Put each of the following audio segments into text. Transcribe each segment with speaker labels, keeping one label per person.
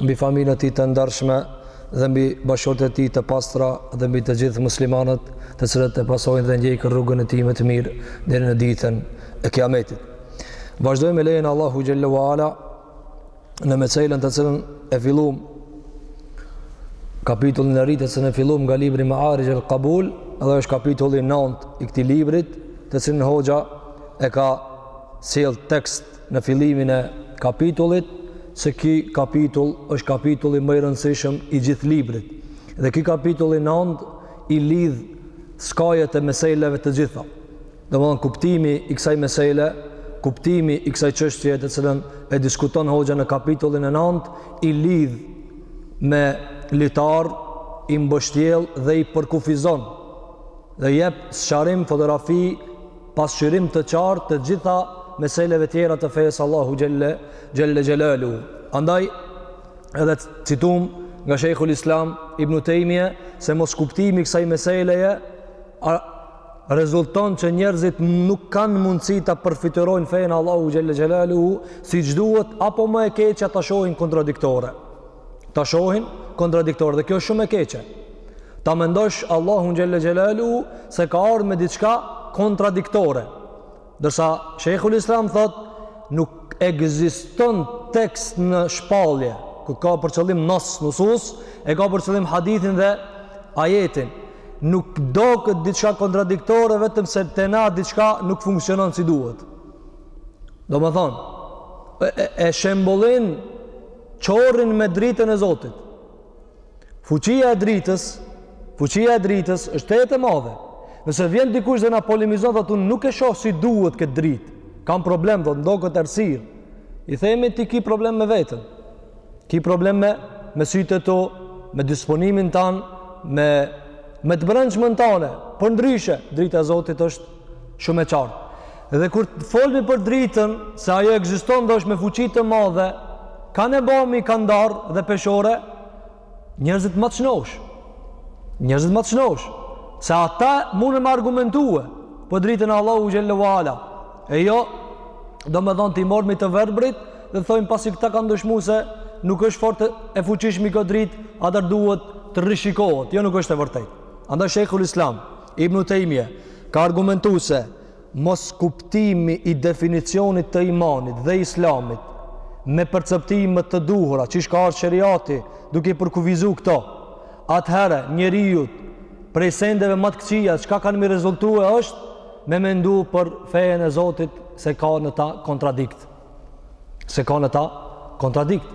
Speaker 1: mbi familjen e tij të ndershme dhe mbi bashkëshortet e tij të pastra dhe mbi të gjithë muslimanët të cilët e pasojnë dhe ndjekën rrugën e tij më të mirë deri në ditën e Kiametit. Vazhdojmë me lejen e Allahut xhelle ue ala në meselën të cilën e filluam kapitullin e ri të cilin e filluam nga libri Ma'arij al-Qabul, edhe është kapitulli 9 i këtij librit, të cilin hoxha e ka sjell tekst në fillimin e kapitullit se ky kapitull është kapitulli më i rëndësishëm i gjithë librit. Dhe ky kapitull i nëntë i lidh skajet e meseleve të gjitha. Domthon kuptimi i kësaj mesele, kuptimi i kësaj çështjeje të cilën e diskuton hoxha në kapitullin e nëntë i lidh me litar i mbështjell dhe i përkufizon dhe i jep sqarim fotografi pasqyrim të qartë të gjitha meseleve tjera të fesë Allahu xhelle xhelaluhu andaj edhe citum nga Shejhul Islam Ibn Tejmije se moskuptimi i kësaj meseleje a, rezulton që njerëzit nuk kanë mundësi ta përfytyrojnë fenë e Allahut xhelle xhelaluhu siç duhet apo më e keqja ta shohin kontradiktore ta shohin kontradiktor dhe kjo është shumë e keqe. Ta mendosh Allahun xhelle xhelaluhu se ka ardh me diçka kontradiktore. Ndërsa Shejhul Islam thotë nuk ekziston tekst në shpallje ku ka për qëllim nas nusus, e ka për qëllim hadithin dhe ajetin. Nuk do ketë diçka kontradiktore vetëm se te na diçka nuk funksionon si duhet. Domethënë, e, e, e shembullin qorrin me dritën e Zotit. Fuqia e dritës, fuqia e dritës është tejet e madhe. Nëse vjen dikush dhe na polemizon thotë unë nuk e shoh si duhet këtë dritë. Kam problem do të ndodhet errësirë. I themi ti ki problem me veten. Ki problem me me sytë e tu me disponimin tan, me me të brendshmën tane. Por ndryshe, drita e Zotit është shumë e qartë. Dhe kur folmi për dritën, se ajo ekziston dhe është me fuqi të madhe, kanë e bomi kandar dhe peshore njerëzit ma të shnosh. Njerëzit ma të shnosh. Se ata munden me argumentue për dritën e Allahut xhelle ue ala. E jo, domethonë t'i mormi të verbrit, dhe thojmë pasi këta kanë dëshmu se nuk është fort e fuqishme kjo dritë, atëherë duhet të rishikohet. Jo nuk është e vërtetë. Andaj Shejhul Islam, Ibn Tejmije ka argumentu se moskuptimi i definicionit të imanit dhe islamit me perceptime të duhura, qysh ka ardh sheriati duke i përkufizu këto, atëherë njeriut prej sendeve ma të këqija, çka kanë me i rezultue është me mendu për fenë e Zotit se ka në ta kontradikt. se kanë ata kontradikt.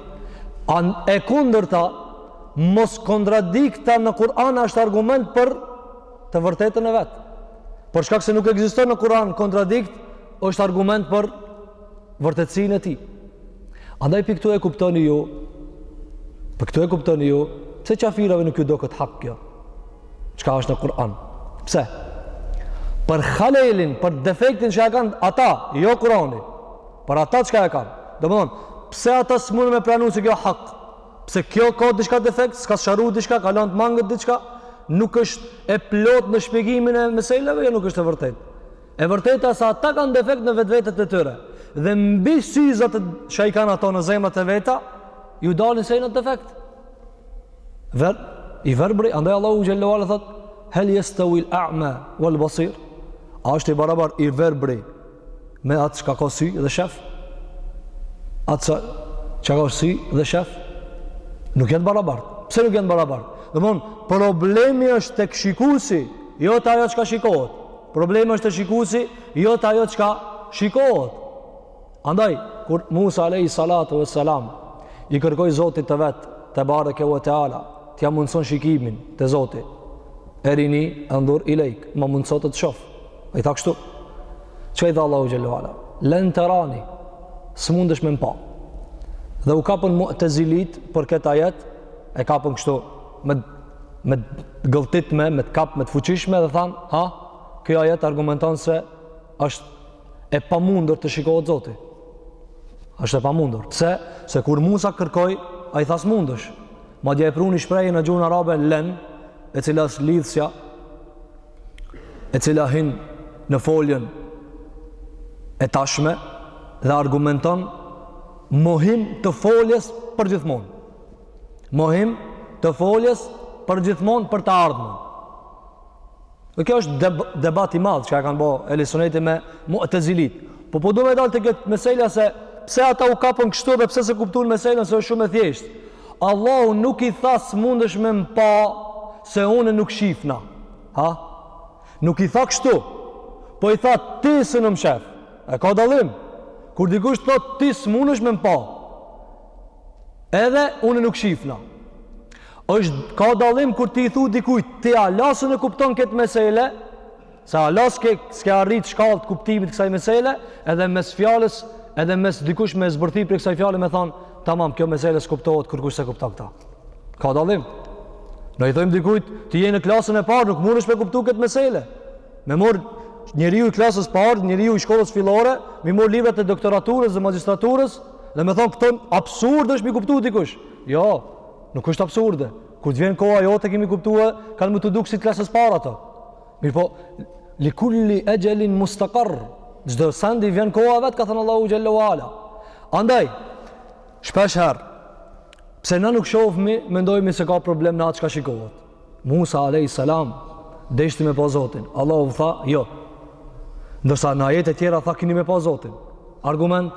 Speaker 1: A e kundërta, mos kontradikta në Kur'an është argument për të vërtetën e vet. Për shkak se nuk ekziston në Kur'an kontradikt, është argument për vërtetësinë e tij. Andaj pikë ktu e kuptoni ju, pikë ktu e kuptoni ju, pse qafirave nuk ju doket hak kjo? Çka është në Kur'an? Pse? Për halelin, për defektin që e kanë ata, jo Kur'ani. Por ata çka e kanë? Domethonë, pse ata s'mundën me pranu se kjo hak? Pse kjo ka diçka defekt, s'ka sqaru diçka, ka lënë të mangët diçka? Nuk është e plotë në shpjegimin e meselave, jo nuk është e vërtetë. E vërteta se ata kanë defekt në vetvetet e tyre. Dhe mbi syzat që i kanë ato në zemrat e veta, ju dalin se ajo ka defekt. Ver, i verbri, andaj Allahu xhelle ve ala thot, "Hal yastawi al-a'ma wal-basir?" A është i barabart i verbri me atë çka ka sy dhe shef? Atë çka ka sy dhe shef? Nuk janë barabart. Pse nuk janë barabart? Domthon, problemi është tek shikuesi, jo te ajo çka shikohet. Problemi është te shikuesi, jo te ajo çka shikohet. Andaj, kur Musa alejhi salatu ve selam i kërkoi Zotit të vet, tebareke ve teala, t'ia mundëson shikimin te Zoti, Erini anzur ilejk, ma mundëso të të shof. Ai tha kështu. Çka i tha Allahu xhelle ve ala? Len tarani, s'mundesh me më pa. Dhe u kapën Mu'tazilit për këtë ajet, e kapën kështu me të gëlltitme, me të kap, me të fuqishme dhe thanë, ha, kjo ajet argumenton se është e pamundur të shikohet Zoti. Është e pamundur. Pse? Se kur Musa kërkoi, ai tha s'mundesh. Madje e pruni shprehje në gjuhën arabe len, e cila është lidhëza, e cila hin në foljen e tashme dhe argumenton mohim të foljes përgjithmonë. Mohim të foljes përgjithmonë për të ardhmen. Dhe kjo është deb debat i madh që e kanë bërë Ehli Sunneti me Mu'tazilit. Po po du me dalë te kjo mesela se pse ata u kapën kështu dhe pse s'e kuptuan meselën se është shumë e thjeshtë. Allahu nuk i tha s'mundesh me më pa se unë nuk shifna. Ha? Nuk i tha kështu. Po i tha ti sun më shef. E ka dallim. Kur dikush të thotë ti s'mundesh me më pa. Edhe unë nuk shifna. Është, ka dallim kur ti i thu dikujt, ti hala s'e kupton këtë meselë, se hala s'ke, s'ke arrit shkallë të kuptimit kësaj meselë, edhe mes fjalës, edhe mes dikush me zbërthy prej kësaj fjalë me thonë, tamam, kjo meselë s'kuptohet kurkush s'e kupton këtë. Ka dallim. Ne i thojmë dikujt, ti je në klasën e parë, nuk mundesh me kuptu këtë meselë. Me morr njeriu i klasës parë, njeriu i shkollës fillore, m'i morr librat e doktoraturës dhe magjistraturës, Dhe me thonë këto absurd është m'i kuptu dikush. Jo, nuk është absurde. Kur të vjen koha jote ke m'i kuptu e kanë me t'u dukë si klasës parë ato. Mirëpo, li kulli egjelin mustekarr, çdo sendi vjen koha vetë, ka thënë Allahu Xhelle ue Ala. Andaj, shpesh herë, pse na nuk shofmi, mendojmi se ka problem në atë çka shikohet. Musa alayhi salam deshti me pa Zotin. Allahu tha, jo. Ndërsa në ajete tjera tha kini me pa Zotin. Argument?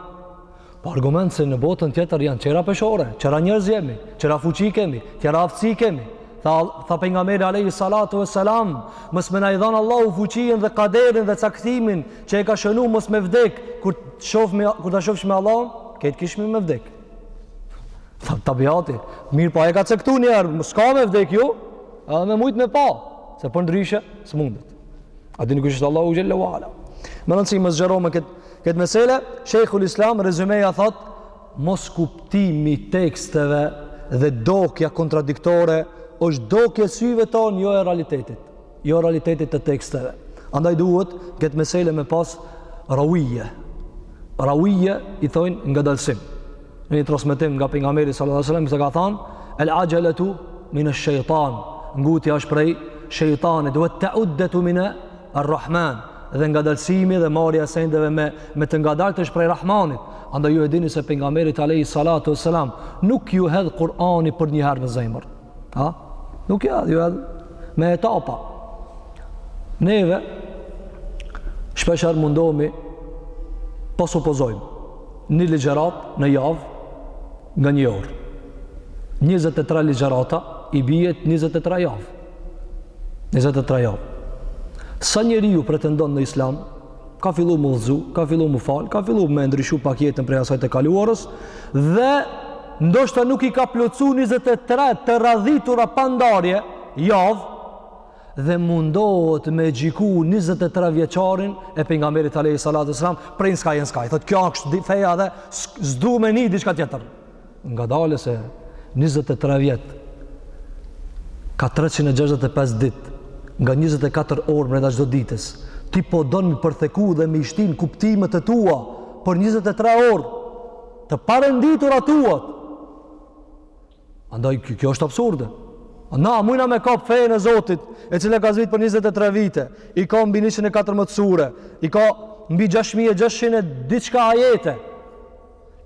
Speaker 1: Po argument se në botën tjetër janë tjera peshore, tjera njerëz jemi, tjera fuqi kemi, tjera aftësi kemi. Tha, tha pejgamberi Alejhi Salatu ue Selam, mos me na i dhanë Allahu fuqinë dhe kaderin dhe caktimin që e ka shënu mos me vdek, kur ta shofshmi, kur ta shofshmi Allahun, krejt kishmi me vdekë. Tabiati, mirëpo ai e ka caktu njerë, më s'ka me vdek ju, edhe me mujtë me pa, se përndryshe, s'mundet. A dini kështë Allahu xhelle ue ala. Me rëndësi me zgjeru me këtë, këtë mesele, Shejhul Islam rezymeja thot, moskuptimi teksteve dhe dokja kontradiktore, është dokje e syve tonë, jo e realitetit. jo e realitetit të teksteve. Andaj duhet këtë mesele me pas rawije. Rawije i thojnë ngadalsim. Në një transmitim nga pejgamberi sallallahu alajhi wasallam se ka thënë el ajalatu min ash shejtan Ngutja është prej shejtanit, ue et-tuedetu min ar-Rahman dhe ngadalsimi dhe marrja e sendeve me, me të ngadaltë është prej Rahmanit. Andaj ju e dini se pejgamberit Alejhi Salatu ue Selam nuk ju hedhë Kurani për njëherë në zemër. Ha? Nuk ja, ju hedh me etapa. Neve, shpeshherë mundohemi, pa supozojmë, një ligjerat në javë, nga një orë. 23 ligjerata, i bijet 23 javë. 23 javë. Sa njeriu pretendon në islam, ka fillu m'u udhëzu, ka fillu m'u falë, ka fillu me ndryshu pak jetën prej asaj të kaluarës, dhe ndoshta nuk i ka plotësu 23 të radhitura pa ndarje javë, dhe mundohet me gjyku 23 vjeçarin e pejgamberit Alejhi Salatu Selam prej në skaj e në skaj. Thot, kjo është feja dhe s'du me ni diçka tjetër. Ngadalë se 23 vjet ka 365 ditë nga 24 orë mrenda çdo ditës. Ti po donë m'i përtheku dhe m'i shti n' kuptimet e tua për 23 orë Të parenditurat tuat. Andaj kjo është absurde. Na mujna me kap fejen e Zotit, e cila ka zbrit për 23 vite, i ka mbi 114 sure, i ka mbi 6600 diçka ajete.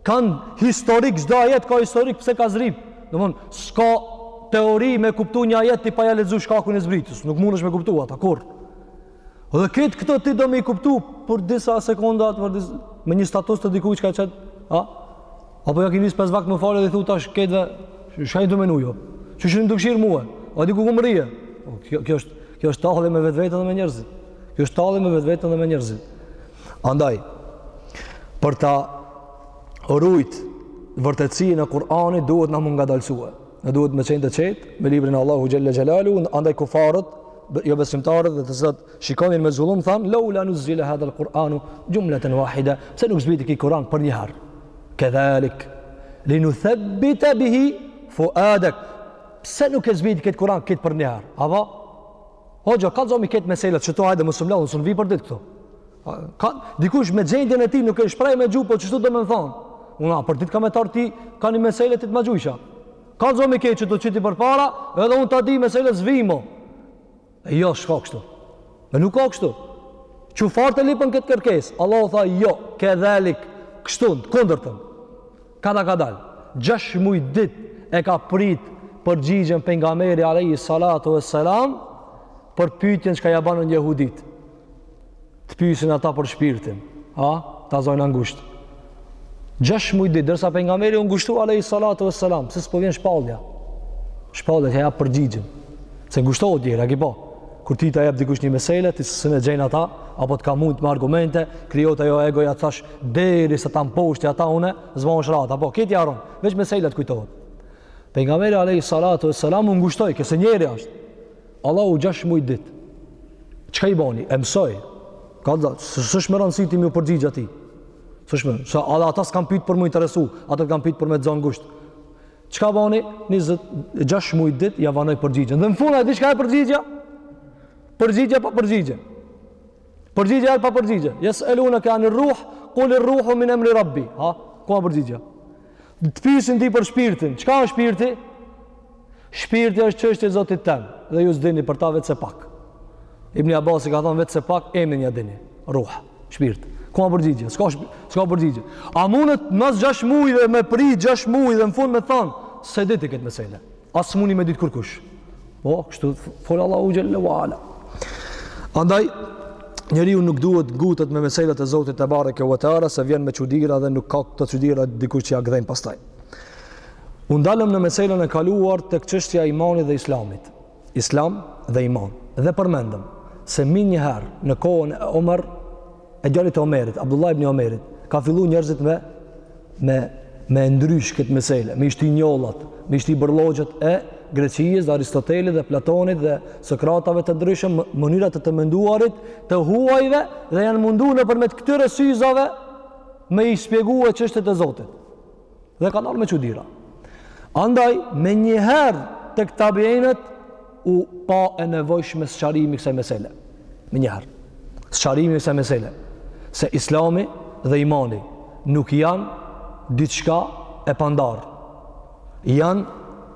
Speaker 1: Kan historik çdo ajet ka historik pse ka zbrit. Domthon s'ka teori me kuptu një ajet ti pa ja lexu shkakun e zbritjes. Nuk mundesh me kuptu ata kurr. Dhe këtë këto ti do me i kuptu për disa sekonda, për disa, me një status të dikuj që ka qit, a? Apo ja ki nis pes vakt me fal dhe i thu tash këtyve, shka një të menu jo? Që shënë të këshirë muhe? A di ku ku më rije? Po, kjo, kjo, është, kjo është tallje me vetveten dhe me njerëzit. Kjo është tallje me vetveten dhe me njerëzit. Andaj, për ta rujt vërtetësinë e Kur'anit, duhet na me u ngadalsu. Na duhet me qenë të qetë, me librin e Allahut xhelle xhelaluhu, andaj kufarët, jobesimtarët dhe të zot shikonin me zullum than laula nuzila hadha alquran jumlatan wahida pse nuk zbriti ki kuran për një herë kedalik linuthabbita bihi fuadak pse nuk e zbriti kët kuran kët për një herë apo hoxhë kallzomi këto meselet çto hajde mos umlau unë vi për ditë këtu ka dikush me gjendjen e tij nuk e shpreh me gjuhë po shtu do me thon unë për ditë kam me t'ardh ti kanë meselet të të magjusha Kallzomi ke që të qiti përpara, edhe unë t'i di meselet s'vi mo. E jo, s'ka kështu. E nuk ka kështu. Qufarët e lypën këtë kërkesë. Allahu tha, jo, kedhalik, kështu, në kundërtën. Kadal kadal. Gjashtë muj ditë e ka prit përgjigjen pejgamberi alejhi salatu ue selam për pytjen çka ja banën jehuditë. të pyesin ata për shpirtin, ha, ta zojnë ngusht. Gjashtë muj ditë, derisa pejgamberi u ngushtu alejhi salatu ue selam, se s'po vjen shpallja. Shpallja t'ja jep përgjigjen, se ngushtohet njeri, ki po, kur ty ta jep dikush një mesele, ti s'e gjen ata, apo të ka mund me argumente, krijohet ajo egoja tash, derisa ta mposhti ata une, s'm'është rahat, po, krejt harron, veç meseleja të kujtohet. Pejgamberi alejhi salatu ue selam u ngushtu, se njeri është. Allahu gjashtë muj ditë. Çka i bani? E mësoi. Kadale, s'osht me rëndësi ti me iu përgjigj atij. S'osht me, se edhe ata s'kan pyt për mu interesu, ata kan pyt për me të zonë ngusht. Çka bani? Nizët, gjashtë muj ditë, ja vonoi përgjigjen. Dhe në fund, a e di çka e përgjigja? Përgjigja pa përgjigje. Përgjigja e pa përgjigje. Jes'eluneke anir ruh, kulir ruhu min emri rabbi. Ha? Ku a përgjigja? Të pyesin ti për shpirtin. Çka është shpirti? Shpirti është çështje e Zotit tem dhe ju s'dini për ta veçse pak. Ibn Abbasi ka thënë veçse pak emrin ja dini. Ruh, shpirt. Ku ka përgjigje? S'ka s'ka përgjigje. A mundet mas 6 muajve me prit 6 muaj dhe në fund me thon s'e di ti këtë mesele. As s'muni me ditë kërkush. Po, kështu fol Allahu xhelle ue ala. Andaj njeriu nuk duhet ngutet me meselat e Zotit tebareke ue teala se vjen me çudira dhe nuk ka këto çudira dikush që ja gdhen pastaj. U ndalëm në meselën e kaluar tek çështja e imanit dhe islamit. Islam dhe iman. Dhe përmendëm se menjëherë në kohën e Omer e djalit të Omerit, Abdullah ibn Omerit, ka fillu njerëzit me, me, me ndrysh këtë mesele, me i shti njollat, me i shti bërllogjet e Greqisë dhe Aristotelit dhe Platonit dhe Sokratave të ndryshëm, mënyrat e të menduarit të huajve dhe janë mundu nëpërmjet këtyre syzave me i spjegu e çështjet e Zotit. Dhe kanë ardh me çudira. Andaj menjëherë tek tabiinët u pa e nevojshme sqarimi kësaj mesele. Menjëherë. Sqarimi kësaj mesele se Islami dhe imani nuk janë diçka e pandarë. Janë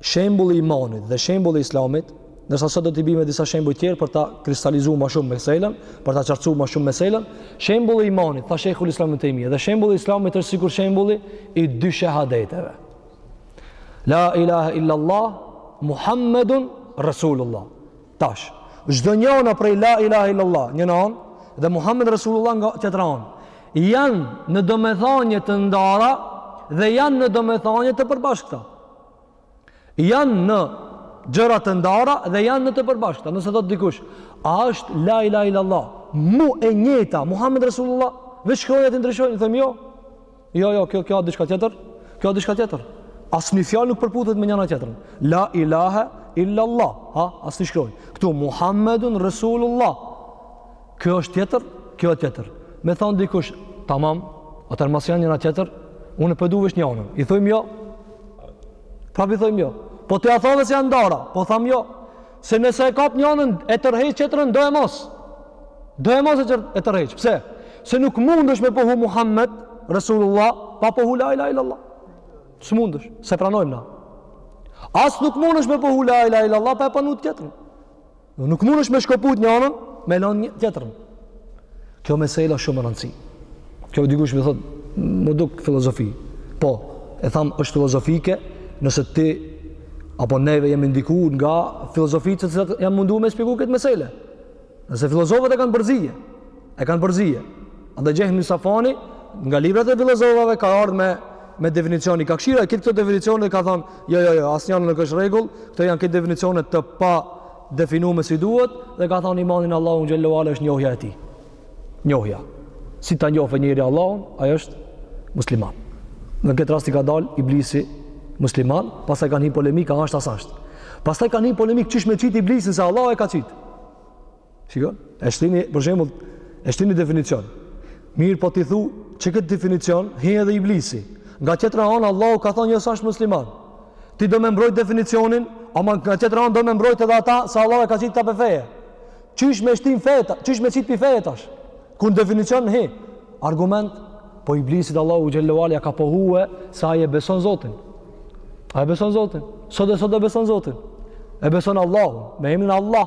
Speaker 1: Shembulli i imanit dhe shembulli i islamit, ndërsa sot do t'i bijmë disa shembuj tjerë për ta kristalizu ma shumë meselën, për ta qartësu ma shumë meselën, shembulli i imanit, tha Shejhul Islam ibn Tejmija, dhe shembulli i islamit është sikur shembulli i dy shehadeteve. La ilaha illallah Muhammedun Resulullah. Tash, çdo njëna prej la ilaha illallah, në njën anë, dhe Muhammed Resulullah nga tjetra anë, janë në domethanje të ndara dhe janë në domethanje të përbashkëta. Janë në gjëra të ndara dhe janë në të përbashkëta. Nëse thotë dikush, a është la ilaha illallah, mu e njëjta Muhammed Resulullah, veç shkronjat i ndryshojnë, i them jo, Jo, jo, kjo kjo a diçka tjetër. Kjo a diçka tjetër. Asnjë fjalë nuk përputhet me njëna tjetrën. La ilaha illallah, ha, asnjë shkronjë. Ktu Muhammedun Resulullah. Kjo është tjetër, kjo është tjetër. Me thanë dikush, tamam, atëherë mos janë njëna tjetër. Unë po du veç njënën. I thojmë jo. Prapë i thojmë jo. Po ti a thove se janë ndara? Po tham jo. Se nëse e kap njënën e tërheq tjetrën, do e mos. Do e mos e tërheq. Pse? Se nuk mundesh me pohu Muhammed, Resulullah, pa pohu la ilaha illallah. S'mundesh, s'e pranojmë na. As nuk mundesh me pohu la ilaha illallah, pa e pranu tjetrën. Nuk mundesh me shkoput njënën, me lanë tjetrën. Kjo mesele është shumë rëndësi. Kjo dikush më thot, m'u duk filozofi. Po, e tham është filozofike, nëse ti apo neve jemi ndiku nga filozofitë të cilat janë mundu me shpjegu këtë mesele. Nëse filozofët e kanë përzie, e kanë përzie. Andaj Xhehm ibn Safuani nga librat e filozofëve ka ardhë me me definicion, i ka kqyrë këto definicione, ka thënë, jo, jo, jo, asnjëna nuk është rregull, këto janë këtë definicione të pa definuar si duhet dhe ka thënë imani n'Allahun xhelle ve ala është njohja e tij. Njohja. Si ta njohë njeri Allahun, ai është musliman. Në këtë rast i ka dal iblisi musliman, pastaj kanë një polemikë a është a s'është. Pastaj kanë një polemikë qysh me qit iblisin se Allahu e ka qit. Shikon? E shtini për shembull, e shtini definicion. Mirëpo ti thu, n'qëtë definicion hin edhe iblisi. Nga tjetra anë Allahu ka thënë jo s'është musliman. Ti do me mbrojt definicionin, ama nga tjetra anë do me mbrojt edhe ata se Allahu e ka qitë këta prej feje. Qysh me shti n'fe ta, qysh me qitë prej feje tash? Kur n'definicion hin? Argument, po iblisit Allahu xhelle ve ala ka pohue se ai e beson Zotin. Ai e beson Zotin. Sot e sot e beson Zotin. E beson Allah, me emrin Allah.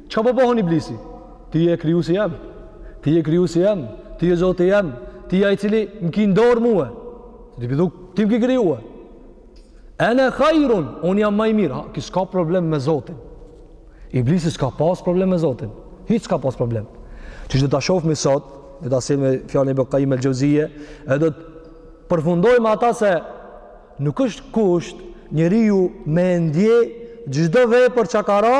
Speaker 1: Çka po pohon iblisi? Ti je krijuesi jem. Ti je krijuesi jem. Ti je Zoti jem. Ti je ai cili më ki n'dorë mua. Ti më duk, ti më ke krijuar. Ana khairun, un jam më i mirë. Ha, ky s'ka problem me Zotin. Iblisi s'ka pas problem me Zotin. Hiç s'ka pas problem. Që do ta shofmi sot, do ta sjellmi fjalën e Ibn Qayyim el-Jauziyje, e do ta përfundojmë ata se Nuk është kusht njeriu me e ndje çdo vepër që ka ra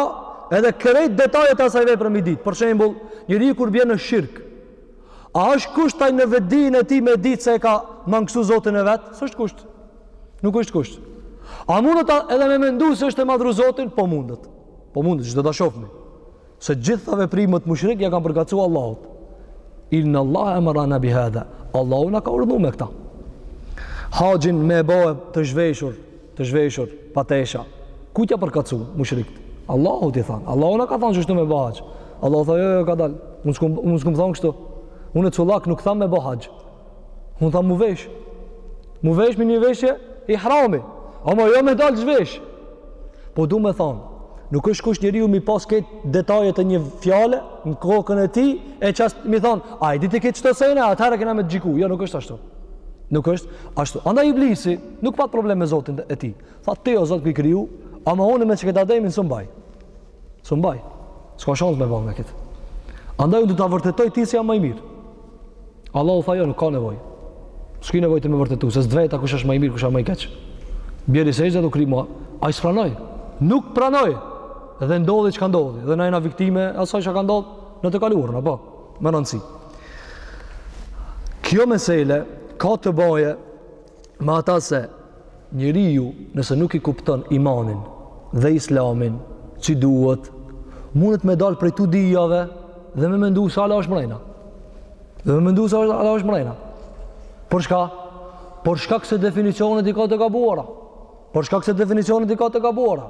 Speaker 1: edhe krejt detajet e asaj vepre m'i ditë. Për shembul, njeriu kur bje në shirk, a është kusht ai në vedin e tij me ditë se e ka mangësu zotin e vetë? S'është kusht? Nuk është kusht. A mundët edhe me mendu se është e madhru zotin? Po mundët. Po mundët, që do ta shofmi. Se gjitha veprimet mushrikët ia kanë përkatësuar Allahut. Inna Allah amrana bi hadha. Allahu na ka urdhëruar me këta. Haxhin me bo të zhveshur, të zhveshur pa tesha. Kujt ia përkatësun mushrikët? Allahut, i thanë. Allahu na ka thënë qështu me bo haxh. Allahu tha, jo, jo, kadal. Unë s'kum unë s'kum thon kështu. Unë çullak nuk tham me bo haxh. Unë tham m'u vesh. M'u vesh me një veshje ihrami. Amo jo me dalë zhvesh. Po du me thonë, nuk është kusht njeriu m'i pas krejt detajet e një fjale në kokën e tij, e qas m'i thonë, a i di ti krejt qëto sene, atëherë kena me të gjyku. Jo, nuk është ashtu. Nuk është ashtu. Andaj iblisi, nuk pat problem me zotin e tij. Tha, ti o zot ki kriju, ama unë me qikëtë Ademin s'un baj. S'un baj, s'ka shansë me bërë me këtë. Andaj unë do ta vërtetoj ty se jam më i mirë. Allahu tha jo, nuk ka nevoj. S'ki nevoj ti me vërtetu, se s't'veta kush është më i mirë, kush është më i keqë. Bjeri sexhde dhe u kry ma, ai s'pranoj. Nuk pranoj. Dhe ndodhi çka ndodhi. Dhe na jena viktime, asaj që ka ndodhë në të kaluarën, a po, me rëndësi. Kjo mesele ka të baje me ata se njeriu nëse nuk i kupton imanin dhe islamin që duhet mundet me dalë prej të dyjave dhe me mendu se ala është mrejna dhe me mendu se ala është mrejna për shka? për shkak se definicionet i ka të gabuara për shkak se definicionet i ka të gabuara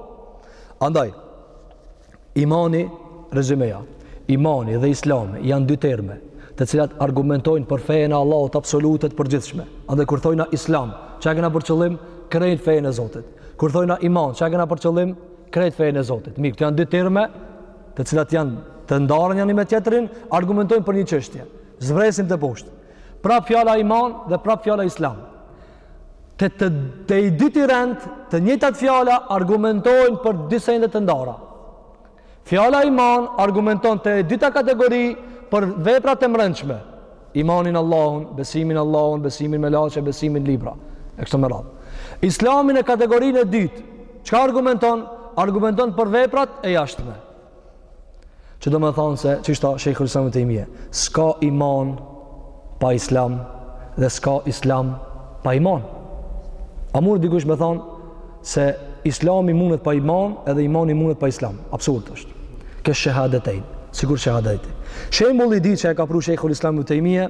Speaker 1: andaj Imani, rezimeja, imani dhe islami janë dy terme të cilat argumentojnë për fejën e Allahut absolute të përgjithshme. Andaj kur thojna islam, çka kena për qëllim? Krejt fejën e Zotit. Kur thojna iman, çka kena për qëllim? Krejt fejën e Zotit. Mirë, te janë dy terme të cilat janë të ndarën njani me tjetrin, argumentojnë për një qështje. Zbresim te poshtë. Prap fjala iman dhe prap fjala islam. Te të te i dy të rend, të njëjtat fjala argumentojnë për dy sende të ndara. Fjala iman argumenton te e dyta kategori për veprat e mrendshme. Imani n'Allahun, besimi n'Allahun, besimi n'melaçe, besimi n'libra. E kështu me radhë. Islami në kategorinë e dytë, çka argumenton? Argumenton për veprat e jashtme. Që do me thonë se, qishta Shejhul Islam Ibn Tejmije, s'ka iman pa islam dhe s'ka islam pa iman. A mund dikush me thonë se islami mundet pa iman edhe imani mundet pa islam. Absurd është. Kesh-shehadetejn, sikur shehadetejn. Shembulli i dytë që e ka pru Shejhul Islam Ibn Tejmije,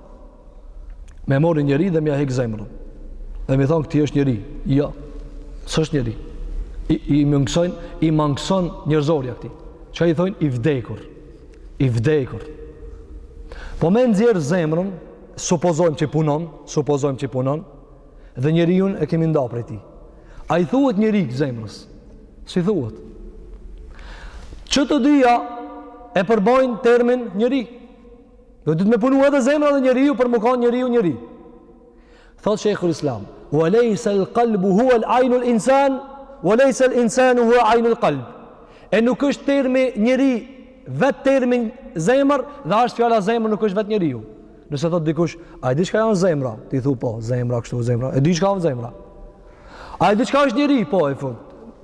Speaker 1: Me marrë një njeri dhe m'ia hek zemrën. Dhe me thonë këtij është njeri. Jo. S'është njeri. I, i mungësojnë, i mangëson njerëzorja këtij. Qa i thojmë? I vdekur. I vdekur. Po me nxjerrë zemrën, supozojmë që i punon, supozojmë që i punon, dhe njeriun e kemi nda prej tij. A i thuhet njeri kësaj zemrës? S'i thuhet. Që të dyja e përbajnë termin njeri. Duhet me punu edhe zemra dhe njeriu për me kanë njeriu njeri. Thot Shejhul Islam, ue lejsel kalbu hua ajnul insan, ue lejsel insanu hua ajnul kalb. E nuk është termi njeri, vetë termi zemër, dhe as fjala zemër nuk është vetë njeriu. Nëse thot dikush, a e di shka janë zemra? Ti thu po, zemra, kështu zemra. E di shka janë zemra? A e di shka është njeri? Po, e fund.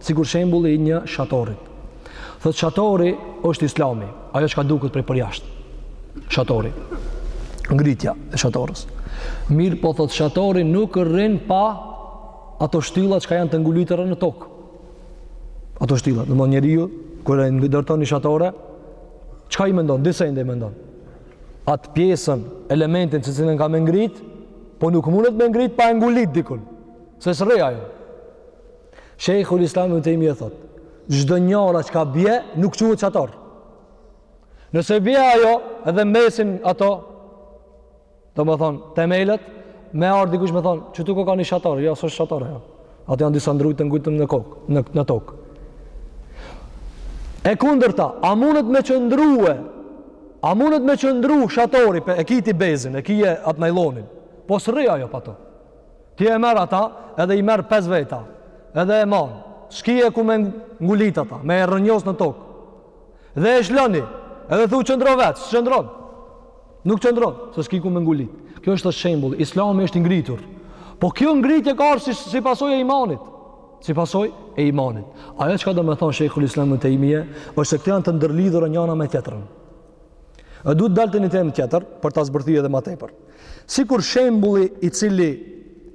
Speaker 1: Sikur shembulli i një shatorit. Thotë shatori është Islami, ajo çka duket prej përjashtë. Shatori. Ngritja e shatorës. Mirëpo thotë shatori nuk rrin pa ato shtylla që janë të ngulitura në tokë. Ato shtylla, domethonë njeriu kur e ndërton një shatore, çka i mendon? Dy sende i mendon. Atë pjesën, elementin të cilën ka me ngrit, po nuk mundet me ngrit pa e ngulit dikun. Se s'rrej ajo. Shejhul Islam ibn Taymija thot, çdo njëra çka bje nuk quhet shator. Nëse bje ajo edhe mesin ato domethonë temelet me ardh dikush me thonë qetu ko kanë shator, jo s'është shator ajo. Ato janë disa drunj të ngulun në kokë, në në tokë. E kundërta, a mundet me qëndrue? A mundet me qëndru shatori, e ki ti bezin, e ki e atë najlonin? Po s'rri ajo pa to. Ti e merr ata, edhe i merr pesë veta, edhe e man, s'ki ku me ngulit ata, me e rrënjos në tokë, dhe e lshon, edhe thu qëndro vetë, s'qëndron, nuk qëndron, se s'ki ku me ngulit. Kjo është shembul, islami është i ngritur, po kjo ngritje ka ardhë si, si pasoj e imanit, si pasoj e imanit. Ajo çka do me thonë Shejhul Islam ibn Tejmije, është se këto janë të ndërlidhura njana me tjetrën. E du të dal te një temë tjetër, për ta zbërthy edhe ma tepër. Sikur shembulli i cili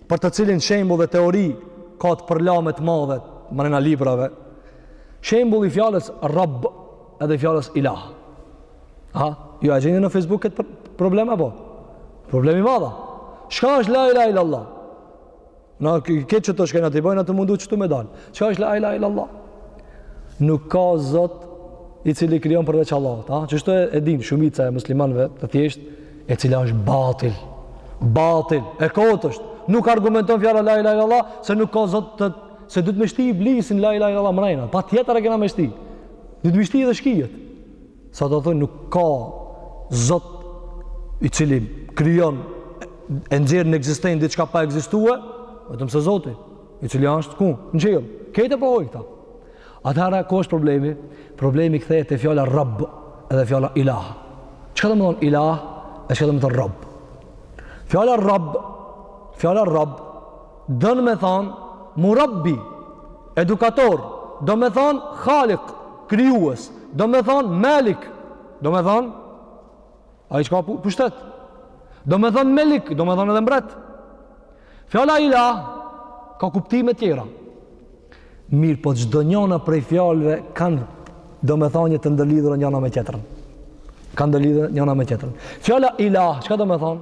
Speaker 1: për të cilin shembull dhe teori ka përplasje të madhe mrena librave, shembulli i fjalës Rabb edhe i fjalës Ilah. Ha, ju e gjeni në Facebook këto probleme, po? Problem i madh. Çka është la ilaha illallah? Na këto qështu kena t'i bojm, na t'mund qështu me dalë. Ça është la ilaha illallah? Nuk ka zot i cili krijon përveç Allahut, a? Qështu e din shumica e muslimanëve të thjesht e cila është batil. Batil. E kotë është. Nuk argumenton fjala la ilaha illallah se nuk ka zot, se duhet me shti Iblisin la ilaha illallah mrena. Patjetër e kena me shti. Duhet me shti edhe shkijet. Se do thojn nuk ka Zot i cili krijon e nxjerr në ekzistencë diçka pa ekzistue, vetëm se Zoti, i cili është ku? Në qiell. Këte pohojnë këta. Atëherë ku është problemi? Problemi kthehet te fjala Rabb dhe fjala Ilah. Çka do me thonë Ilah? E çka do me thonë Rabb? Fjala Rabb, fjala Rabb Don me thanë, Murabbi, edukator, do me thanë, Khalik, krijues, do me thanë, Malik, do me thanë, ai që ka pushtet, do me thanë, Melik, do me thanë edhe mbret. Fjala ilah, ka kuptime tjera. Mirëpo çdo njona prej fjalve kanë domethanie të ndërlidhura njona me tjetrën. Kanë ndërlidhura njona me tjetrën. Fjala ilah, çka do me thanë?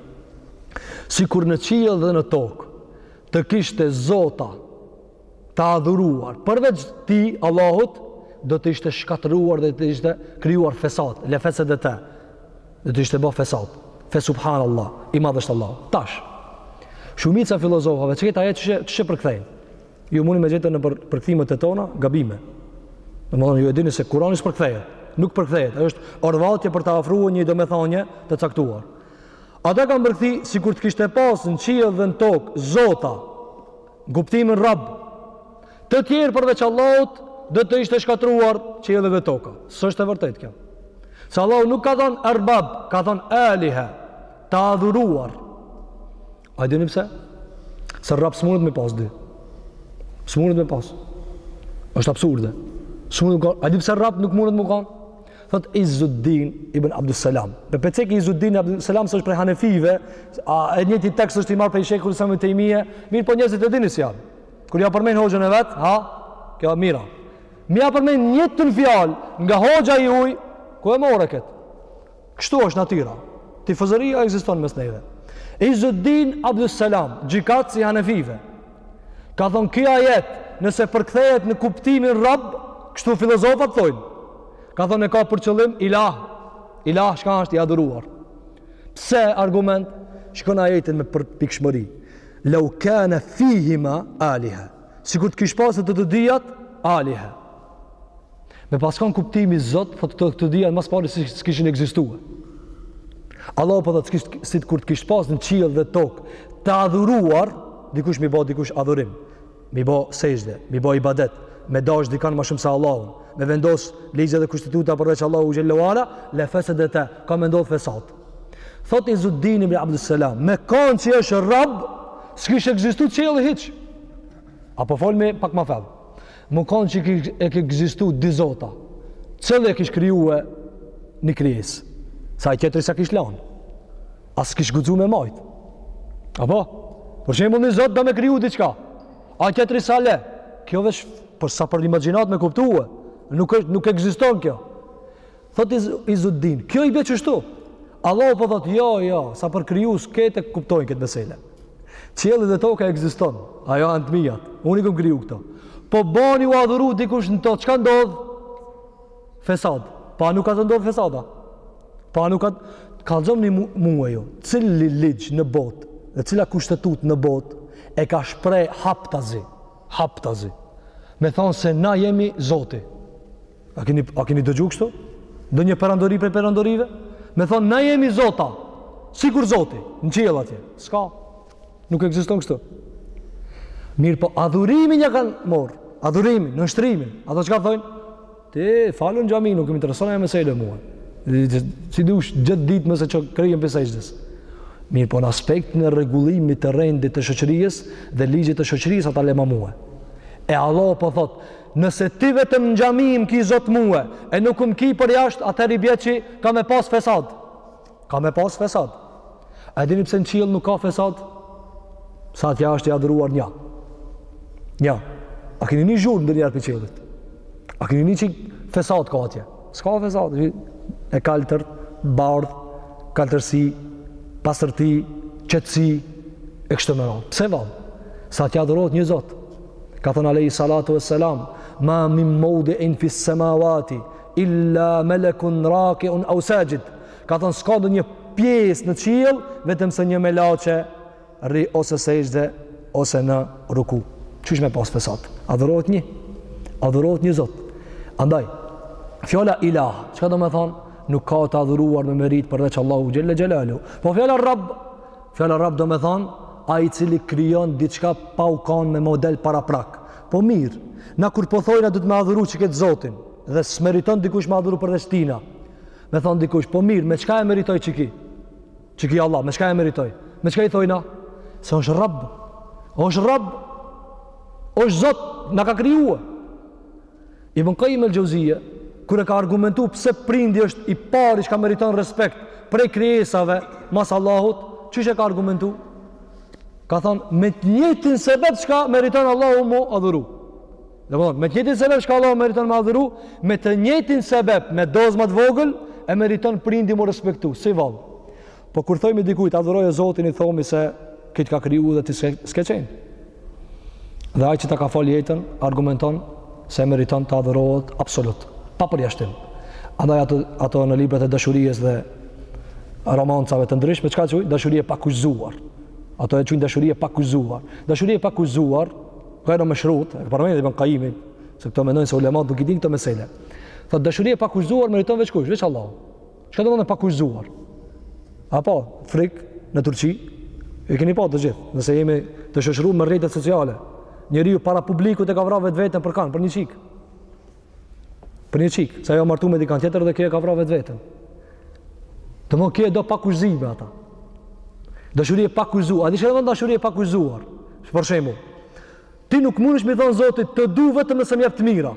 Speaker 1: sikur në qiej dhe në tokë, të kishte zota të adhuruar, përveç Tij, Allahut, do të ishte shkatërruar, do të ishte krijuar fesat, lefesedeta. Do të ishte bë fesat. Fe subhanallah, i madh është Allah. Tash. Shumica filozofave, qët ajet qysh e përkthejnë. Ju muni me gjetë nëpër përkthimet e tona gabime. Domthonë ju e dini se Kurani s'përkthehet. Nuk përkthehet, është orvatje për të afruar një domethënie të caktuar. Ata kanë përkthy sikur të kishte pasë në qiell dhe në tokë, zota, në kuptimin rab, të tjerë përveç Allahut do të ishte shkatërruar qielli dhe toka. S'është e vërtetë kjo. Se Allahu nuk ka thonë erbab, ka thonë alihe, të adhuruar. A i dini pse? Se rab s'munet me pas dy. S'mundet me pas. është absurde. S'mundet me pas. A e di pse rab nuk mundet me kanë? Thot Izuddin ibn Abdus Salam. Pe ceki Izuddin ibn Abdus Salam se është prej Hanefive, a i njëjti tekst është i marrë prej Shejhul Islam ibn Tejmije, mirëpo njerëzit e dini si janë. Kur ja përmen hoxhën e vet, ha, kjo e mira. Me ja përmen të njëjtën fjalë nga hoxha i huj, ku e more këtë? Kështu është natyra. Tifozëria ekziston mes neve. Izuddin Abdus Salam, gjykatës i Hanefive, ka thonë ky ajet, nëse përkthehet në kuptimin Rabb, kështu filozofat thonë. Ka thonë e ka për qëllim Ilah. Ilah çka është i adhuruar. Pse argument? Shikon ajetin me përpikshmëri. Lau kana fihima alihe. Sikur të kish pas te të dyjat alihe. Me pas kan kuptimi Zot, thot këto dyja maspari s'kishin ekzistuar. Allahu po thot sikur të kish pas në qiell dhe tokë, të adhuruar, dikush me i bo dikujt adhurim, me i bo sexhde, me i bo ibadet, me dash dikon ma shumë se Allahun, me vendos ligje dhe kushtetuta përveç Allahut xhelle ve ala, le fesedeta, ka me ndodh fesad. Thot Izuddin ibn Abdus Salam, me kanë që është Rabb, s'kish ekzistu qielli hiç. A po folmi pak ma fell. Me kanë që ki ekzistu dy zota. Qiellin e kish kriju një krijues. Se ai tjetri s'e kish lanë. As s'kish guxu me majtë. Apo? Për shembull një zot do me kriju diçka. Ai tjetri s'e le. Kjo veç për sa për imagjinatë me kuptue. Nuk, është, nuk ekziston kjo. Thot Izuddin, kjo i bie kështu. Allahu po thot, jo, jo, sa për krijues këta e kuptojnë këtë mesele. Qielli dhe toka ekziston, ato janë të miat, unë i kam kriju këto. Po bani u adhuru dikush në to, çka ndodh? Fesad. Pa nuk ka të ndodh fesada. Pa nuk ka të... Kallzomni mue ju, cili ligj në botë, dhe cila kushtetutë në botë, e ka shpreh haptazi, haptazi. Me thonë se na jemi zoti, A keni, a keni dëgju kështu? Ndonjë perandori prej perandorive? Me thonë, na jemi zota, sikur zoti, në qiell atje. S'ka, nuk ekziston kështu. Mirëpo, adhurimin ja kanë marrë, adhurimin, nënshtrimin, ato çka thonë, ti falu n'xhami, nuk më intereson ajo mesele mua. Si dush gjithë ditën mos e ço kryen prej sexhdes. Mirëpo, në aspektin e rregullimit të rendit të shoqërisë dhe ligjit të shoqërisë, ata lema mua. E Allahu po thotë, Nëse ti vetëm në xhami më ki zot mua e nuk më ki për jashtë, atëherë i bie që ka me pas fesad. Ka me pas fesad. A e dini pse në qiell nuk ka fesad? Se atje është i adhuruar një. Një. A keni ni kurrë ndonjëherë prej qiellit? A keni ni që fesad ka atje? S'ka fesad, e kaltër, bardh, kaltërsi, pastërti, qetësi e kështu me radhë. Pse vallë? Se atje adhurohet një Zot. Ka thënë alejhi salatu ve selam, ma min meudiin fis semavati, illa melekun rakiun eu saxhid. Ka thënë, s'ka dhe një pjesë në qiell, vetëm se një melaqe rri ose sexhde, ose në ruku. Qysh me pas fesad? Adhurohet një. Adhurohet një zot. Andaj, fjala ilah, çka domethonë? Nuk ka të adhuruar me meritë përveç Allahu Xhele Xhelaluhu. Po fjala rab, Fjala Rab domethonë, ai i cili krijon diçka pa u kanë me model paraprak. Po mirë, na kur po thojna duhet me adhuru qeket zotin, dhe s'meriton dikush me adhuru përveç tina. Me thonë dikush, po mirë, me çka e meritoi qiky? Qiky Allah, me çka e meritoi? Me çka i thojna? Se është Rab, është Rab, është Zot, na ka krijue. Ibn Qayyim al-Jauziyja kur e ka argumentu pse prindi është i pari çka meriton respekt prej krijesave mas Allahut, qysh e ka argumentu? Ka thonë me të njëjtin sebeb çka meriton Allahu m'u adhuru. Domethonë me të njëjtin sebeb çka Allahu meriton m'u adhuru, me të njëjtin sebeb me dozë më të vogël e meriton prindi m'u respektu, si vallë. Po kur thojmë dikujt adhuroje Zotin i thomi se ky t'ka kriju dhe ti s'ke qenë. Dhe ai që ta ka fal jetën argumenton se e meriton të adhurohet absolut, pa përjashtim. Andaj ato, ato në librat e dashurisë dhe romancave të ndryshme, çka quajnë dashuri e pakushtëzuar. Ato e quajnë dashuri e pakushtëzuar. Dashuri e pakushtëzuar, gajru meshrut, e përmend Ibn Qayimi, se këto mendojnë se ulemat nuk i dinë këto mesele. Thotë dashuri e pakushtëzuar meriton veç kush, veç Allahu. Çka domethonë e pakushtëzuar? A, po frik në Turqi e keni pa të gjithë, nëse jemi të shoqëruar me rrjetet sociale. Njeriu para publikut e ka vrarë vetveten për kan, për një çikë. Për një çikë, se ajo u martu me dikan tjetër dhe kjo e ka vrarë vetveten. Domethonë kjo e do pa kushtëzime ata. Dashuri e pakushtëzu, a di çka domethonë dashuri e pakushtëzuar, për shembull. Ti nuk mundesh me i thonë zotit, të du vetëm nëse më jep të mira.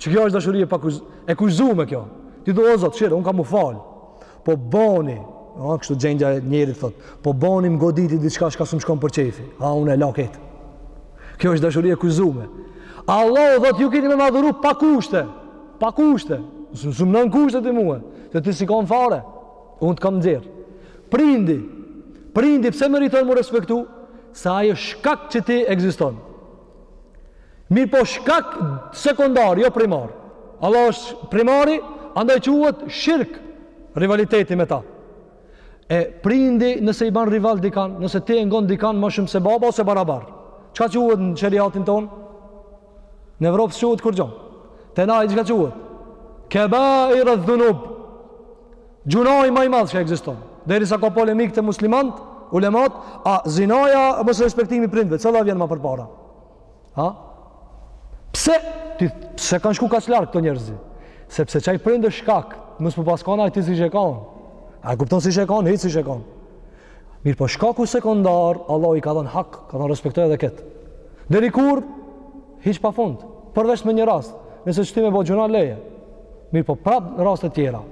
Speaker 1: Qikjo është dashuri e pakush e kushtëzume kjo. Ti do o Zot, shire, un kam m'u fal. Po boni, a kështu gjendja e njerit thot, po boni më goditi diçka që s'm shkon për qejfi. A un e la ket. Kjo është dashuri e kushtëzume. Allahu thot ju keni me m'adhuru pa kushte. Pa kushte. S'um vnon kushte ti mua. Se ti s'je kon fare. Un të kam nxjerr. Prindi. Prindi pse meriton m'u respektu? Se ai është shkak që ti ekziston. Mirëpo shkak sekundar, jo primar. Allah është primari, andaj quhet shirk rivaliteti me ta. E prindi nëse i ban rival dikan, nëse ti e ngon dikan ma shumë se baba ose barabar. Çka quhet në sheriatin tonë? Në Evropë s'quhet kurgjo. Te na çka quhet? Kebair edh-dhunub. Gjunahi ma i madh që ekziston. Derisa ka polemikë te muslimanët, ulemat, a zinaja a mos respektimi i prindve, cila vjen ma përpara? Ha? Pse ti pse kanë shku kaq larg këto njerëz? Sepse qaj prind është shkak, mos po pas kon ai ti s'ishe kon. A kupton s'ishe kon, hiç s'ishe kon. Mirëpo shkaku sekondar, Allah i ka dhënë hak, ka thënë respektoje edhe këtë. Deri kur, hiç pa fund, përveç me një rast, nëse t'shti me bo gjunah leje. Mirëpo prap në raste tjera.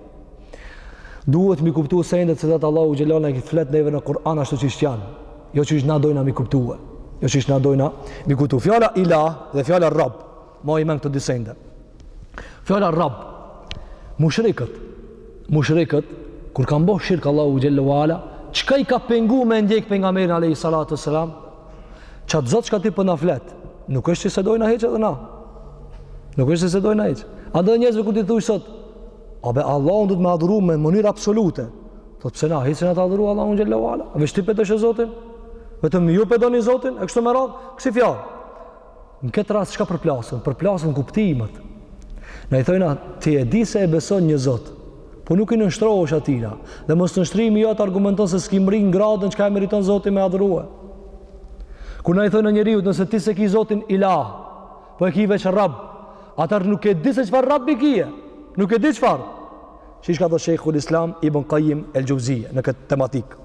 Speaker 1: Duhet mi kuptu sendet se dhe Allahu xhele ue ala i flet neve në Kur'an ashtu qysh janë. Jo qysh na dojna mi kuptue. Jo qysh na dojna mi kuptu. Fjala ilah dhe fjala rab, Maj n'men këto dy sende. Fjala rab, mushrikët, mushrikët, kur kanë bo shirk Allahut xhele ue ala, çka i ka pengu me ndjekë pejgamberin alejhi salatu ue selam? Qatë zot çka ti po na flet? Nuk është që s'e dojna hiç edhe na. Nuk është që s'e dojna hiç. Andaj edhe njerëzve kur t'i thu sot, a be Allahun duhet me adhuru me mënyrë absolute. Thot pse na hiç s'jena tu adhuru Allahun xhele ue ala? A veç ti po e doshe zotin? Vetëm ju po e doni zotin? E kështu me radhë? Kësi fjallë? Në këtë rast çka përplasën? Përplasën kuptimet. Na i thojna, ti e di se e beson një Zot, po nuk i nënshtrohesh atina, dhe mos nënshtrimi jot argumenton se s'ki mrri në gradën çka e meriton Zoti me adhurue. Kur na i thojna njeriut, nëse ti s'e ki Zotin ilah, po e ki veç rab, atëherë nuk e di se çfarë rabi kije, nuk e di çfarë. Shih çka thot Shejhul Islam, Ibn Kajim El Xheuzije, në këtë tematikë.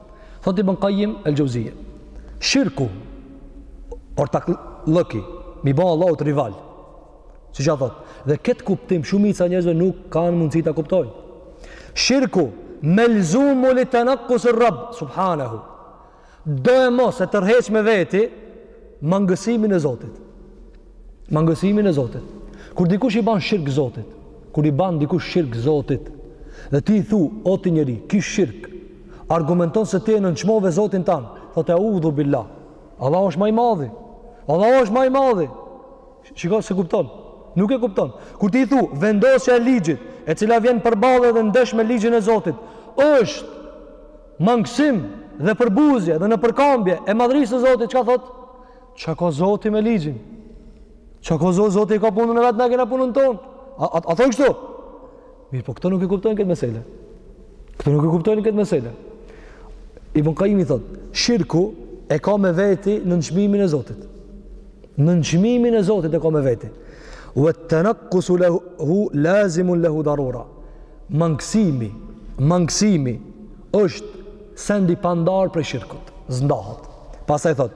Speaker 1: Thot Ibn Qayyim el-Xheuzije, shirku ortakllëki, mi bë Allahut rival. Shih ça thot, dhe këtë kuptim shumica njerëzve nuk kanë mundësi ta kuptojnë. Shirku melzumu li tanaqqus ar-rabb subhanahu. Do e mos e tërheq me veti mangësimin e Zotit. mangësimin e Zotit. Kur dikush i ban shirk Zotit, kur i ban dikush shirk Zotit, dhe ti i thu, o ti njeri, ky shirk argumenton se ti e nënçmove Zotin tand, thot eudhu billah, Allah është ma i madhi, Allah është ma i madhi, shiko s'e kupton, nuk e kupton, kur ti i thu, vendosja e ligjit, e cila vjen përballë dhe ndesh me ligjin e Zotit, është mangësim dhe përbuzje dhe nëpërkambje e madhërisë së Zotit, çka thot? Çka ka zoti me ligjin? Çka ka zoti, zoti i ka punën e vet, na kena punën tonë. A, a, a thojn kështu? Mirëpo këto nuk e kuptojnë këtë mesele. Këto nuk e kuptojnë këtë mesele. Ibn Kajimi thot, shirku e ka me veti nënçmimin e zotit. Nënçmimin e zotit e ka me veti. Ue tenekkusu lehu, lazimun lehu darura. Mangësimi, mangësimi është send i pandarë prej shirkut. S'ndahet. Pastaj thot,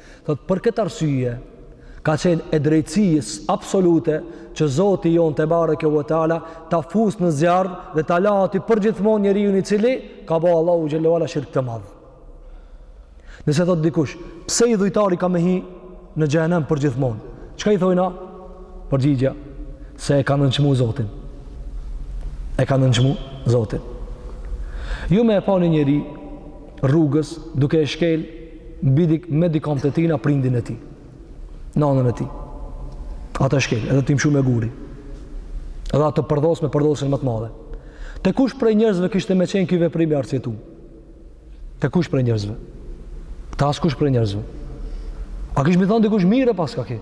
Speaker 1: Thotë, për këtë arsye, ka qenë e drejtësisë absolute që Zoti jonë tebareke ve teala ta fusë në zjarr dhe ta lajë aty përgjithmonë njeriun i cili ka bo Allahut xhel-le ue ala shirk të madh. Nëse thotë dikush, pse idhujtari ka me hi në xhehnem përgjithmonë? Çka i thojna? Përgjigja, se e ka nënçmu Zotin. E ka nënçmu Zotin. Ju me e pa një njeri rrugës duke e shkel mbi dik, me dy kambt e tina prindin e tij nanën e tij ata e shkel edhe t'i mshu me guri edhe atë përdhos me përdhosën ma të madhe te kush prej njerëzve kishte me qenë ky veprim i arsyetu te kush prej njerëzve te askush prej njerëzve a kish me thonë dikush mirë paska ky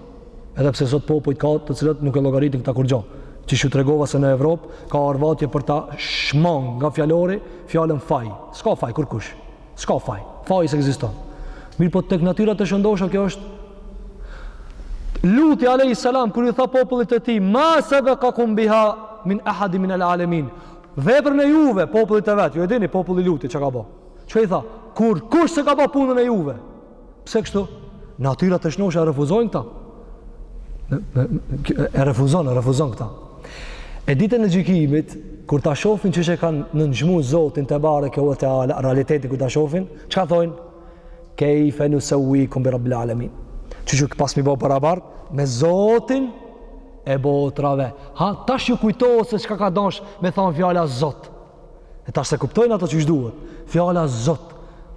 Speaker 1: Edhe pse sot popuj ka të cilët nuk e llogaritin këta kurgjo. Qysh ju tregova se në Evropë ka orvatje për ta shmang nga fjalori fjalën faj. S'ka faj kurkush. S'ka faj. Faj s'ekziston. Mirëpo tek natyrat e shëndosha kjo është Luti alayhi salam kur i tha popullit të tij ma sabaqakum biha min ahad min al alamin. Veprën e juve popullit të vet, ju e dini populli i Lutit çka ka bë. Çka i tha? Kurkush s'e ka bë punën e juve? Pse kështu? Natyrat e shnosha e refuzojnë këta. E refuzon, e refuzon këta. E ditën e gjykimit, kur ta shofin qysh e kanë nënçmu zotin tebareke ue teala, realitetin kur ta shofin, çka thojnë? Kejfe nuseuuikum bi rabbil alemin. Qysh ju pasmi bo barabar me zotin e botrave. Ha, tash ju kujtu se çka ka dash me thonë fjala zot. E tash s'e kuptojnë atë qysh duhet. Fjala Zot,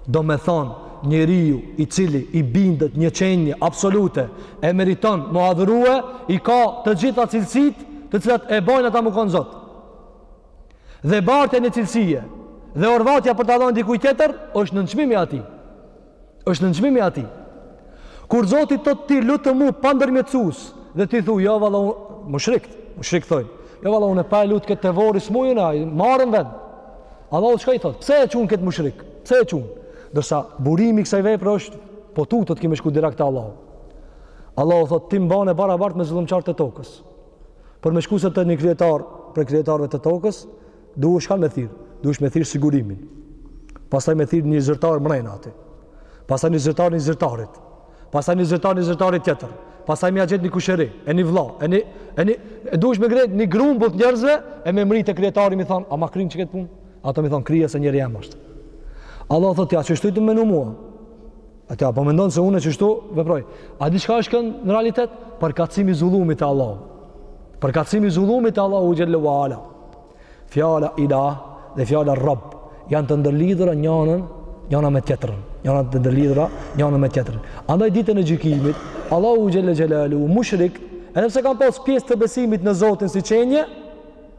Speaker 1: domethonë njeriu i cili i bindet një qenie absolute, e meriton m'u adhurue, i ka të gjitha cilësitë të cilat e bojnë ata m'u konë Zot. Dhe bartja e një cilësie, dhe orvatja për t'ia dhonë dikuj tjetër, është nënçmim i atij. Është nënçmim i atij. Kur Zoti të thotë ti lutëm mu pa ndërmjetësues dhe ti thu jo valla mushrik, mushrikt thojn. Jo valla unë po e lut këtë te vorri s'mujnë me marrë vesh. Allahu çka i thot? Pse e çun këtë mushrik? Pse e çun? Ndërsa burimi i kësaj vepre është po tutet ky me shku direkt te Allahu. Allahu thot ti më ban e barabart me zullumçarët e tokës. Për me shku se te një kryetar prej kryetarëve të tokës, Duhesh kan me thirr, duhesh me thirr sigurimin. Pastaj me thirr një zyrtar mrena aty. Pastaj një zyrtar një zyrtarit. Pastaj një zyrtar një zyrtarit tjetër. Pastaj me e gjet një kushëri, e një vla, e një... E, një, e duhesh me gjet një grumbull njerëzve, e me mri te kryetari me i thonë, a ma kryn qe këtë punë? Ata me i thonë, kryja se njeri jemi është. Allah thotë, a qështu je tu menu mua? A ti a po mendon se unë qështu veproj? A di çka është kjo në realitet? Përkacimi zulumit e Allah. Përkatësimi i zullumit te Allahu xhel-le ue ala. Fjala ilah dhe fjala rab janë të ndërlidhura njanën njana me tjetrën. Janë të ndërlidhura njana me tjetrën. Andaj ditën e gjykimit, Allahu xhel-le xhelaluhu mushrik, edhe pse kanë pas pjesë të besimit në Zotin si qenje,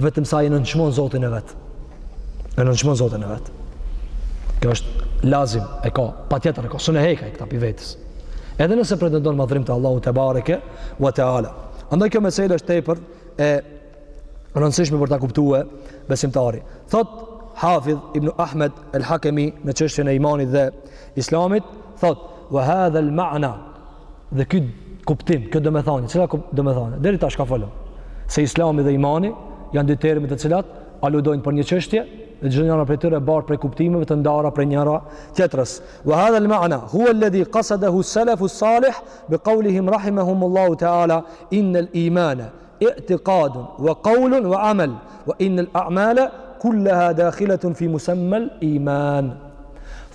Speaker 1: vetëm sa e nënçmon Zotin e vet. E nënçmon Zotin e vet. Kjo është lazim, e ka, patjetër e ka, s'un e hek ai këta pi vetes. Edhe nëse pretendon madhrim te Allahu tebareke wa teala. Andaj kjo mesele është tepër e rëndësishme për ta kuptue besimtari. Thot Hafidh ibn Ahmed el Hakemi në qështjën e imanit dhe islamit, thot, wa hadhe el ma'na, Dhe ky kuptim, kjo domethanie, cila domethanie, deri tash kam folë, se islami dhe imani janë dy terme të cilat aludojnë për një qështje, dhe çdo njëra prej tyre bart prej kuptimeve të ndara prej njëra tjetrës. Wa hadhel ma'na, hua ledhi qasadahu salafu salih, bi kaulihim rahimahumullahu ta'ala, innel imane, I'tiqadun wa qawlun wa amal, wa in al a'mala kullaha dakhilatun fi musamma al iman.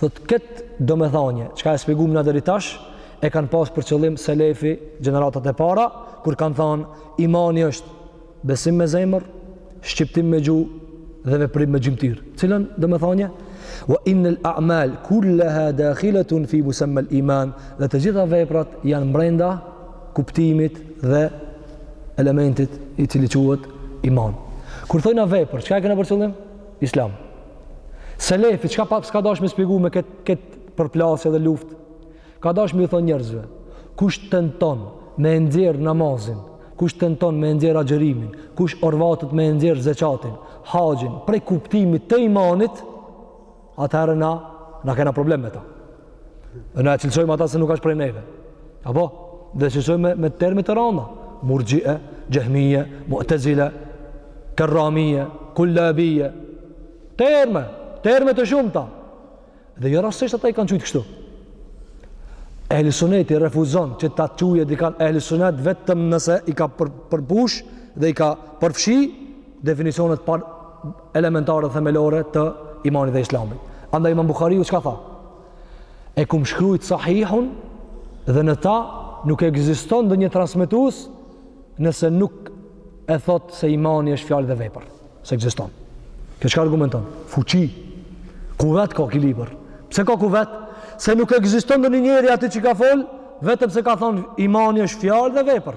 Speaker 1: Thotë ket domethënie, çka e shpjegum na deri tash, e kanë pas për qëllim selefi gjeneratat e para kur kanë thënë imani është besim me zemër, shqiptim me gjuhë, dhe veprim me gjymtyrë. Cilën domethënie? Wa inal a'mal kullaha dakhilatun fi musamma al-iman. Dhe të gjitha veprat janë brenda kuptimit dhe elementit i cili quhet iman. Kur thojna vepër, çka e kena për qëllim? Islam. Selefi çka pas ka dashtë me shpjegu me këtë këtë përplasje dhe luftë. Ka dashtë me ju thonë njerëzve, kush tenton me e nxjerr namazin, kush tenton me e nxjerr agjërimin, kush orvatet me e nxjerr zekatin, haxhin, prej kuptimit të imanit, atëherë na, na kena problem me ta. Dhe na e cilësojmë ata se nuk ashtë prej neve. Apo? Dhe e cilësojmë me, me terme të randa. Murxhie, xhehmije, muëtezile, kerramije, kullabije. Terme, terme të shumta. Dhe jo rastësisht ata i kanë qujtë kështu. Ehli suneti refuzon që ta quje dikan ehli sunet vetëm nëse i ka për, përmbush dhe i ka përfshi definicionet par, elementare themelore të imanit dhe islamit. Andaj Imam Buhariu çka tha? E kum shkruajt sahihun dhe në ta nuk ekziston ndonjë transmetues nëse nuk e thot se imani është fjalë dhe vepër. S'ekziston. Kjo çka argumenton? Fuqi. Kuvet ka ky libër? Pse ka kuvet? Se nuk ekziston ndonjë njeri aty që ka fol, vetëm se ka thon imani është fjalë dhe vepër.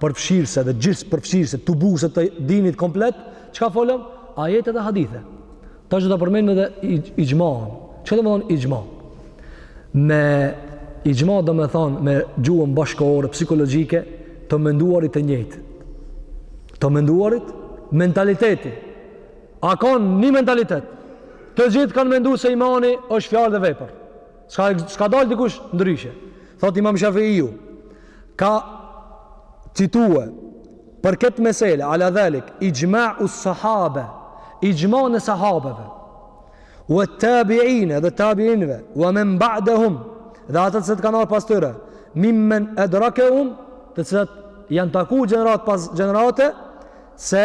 Speaker 1: përfshirëse dhe gjithëpërfshirëse tubuese të dinit komplet, çka folëm? Ajete dhe hadithe. Tash do ta përmenim edhe i, ixhmaën. Çka domethonë ixhma? Me ixhma domethonë me gjuhën bashkëkohore, psikologjike, të menduarit e njëjtë. Të menduarit, mentalitetin. A kanë një mentalitet? Të gjithë kanë mendu se imani është fjalë dhe vepër. S'ka, s'ka dalë dikush ndryshe. Thot imam Shafiu, ka citue për këtë mesele, ala dhalik, ixhmau sahabe, ixhmanë e sahabeve, ue tabiine dhe tabiinve, ue men ba'dehum, dhe ata të cilët kanë ardh pas tyre, mimmen edrakehum, të cilat janë taku gjenerat pas gjenerate, se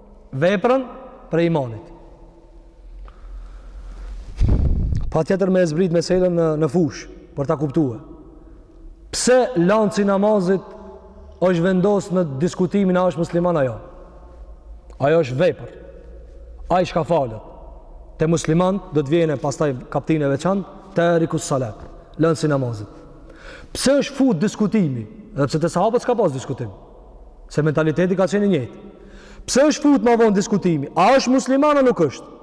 Speaker 1: veprën prej imanit. Patjetër me e zbrit meselën në, në fushë, për ta kuptue. Pse lënsi namazit është vendos në diskutimin a është musliman a jo? Ajo është vepër. Ai s'ka falët. Te muslimanët do të vjene pastaj kaptinë e veçantë, terikus salat, lënsi namazit. Pse është fut diskutimi? Dhe pse te sahabët s'ka pas diskutim? Se mentaliteti ka qenë i njëjtë. Pse është fut ma vonë diskutimi? A është musliman a nuk është?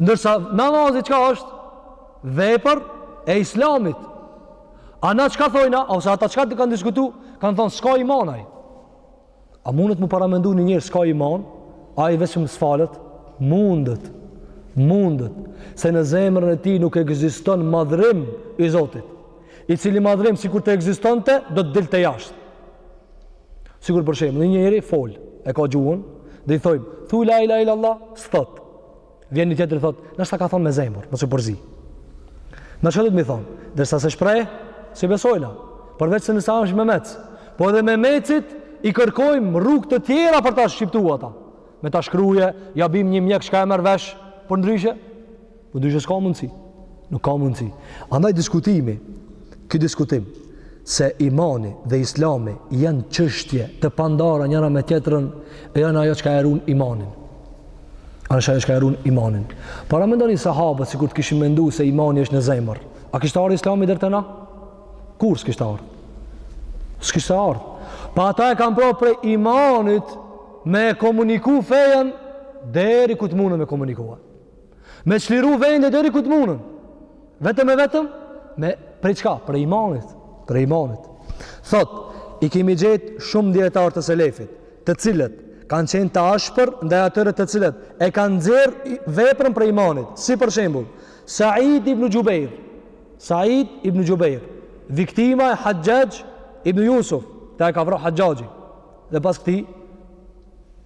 Speaker 1: Ndërsa namazi çka është? Vepër e islamit. A na çka thojna? Ose ata çka të kanë diskutu? Kanë thonë, s'ka iman ai. A mundët me paramendu një njeri s'ka iman? Ai veçse s'falët? Mundët. Mundët. Se në zemrën e tij nuk ekziston madhërim i Zotit. i cili madhërim sikur të ekzistonte do të dilte jashtë sikur për shembull një njeri fol e ka gjuhën dhe i thojmë thuj la ilaha illallah s'thot vjen një tjetër thot nashta e ka thon me zemër mos e përzi na ç'do të më thon derisa s'e shpreh s'i besojna përveç se nëse është memec po edhe memecit i kërkojmë rrugë të tjera për ta shqiptuar ata me ta shkruaje ja bim një mjek çka e merr vesh për ndryshe Po ndryshe s'ka mundësi. Nuk ka mundësi. Andaj diskutimi, ky diskutim, se imani dhe islami janë çështje të pandara njëra me tjetrën, e janë ajo çka e run imanin. Ajo çka e run imanin. Paramendoni sahabët, sikur të kishin mendu se imani është në zemër. A kishte ardh islami deri te na? Kurrë s'kishte ardh. S'kishte ardh. Po ata e kanë pa prej imanit me e komuniku fejën, deri ku të munën me komunikua. Me çliru vende deri ku të munën. Vetëm e vetëm me prej çka? Prej imanit, prej imanit. Thotë, i kemi gjetë shumë dijetarë të selefit, të cilët kanë qenë të ashpër ndaj atyre të cilët e kanë nxjerrë veprën prej imanit. Si për shembull, Said ibn Jubair, Said ibn Jubair, viktima e Hajjaj ibn Yusuf, këta e ka vrarë Hajjaji. Dhe pas këtij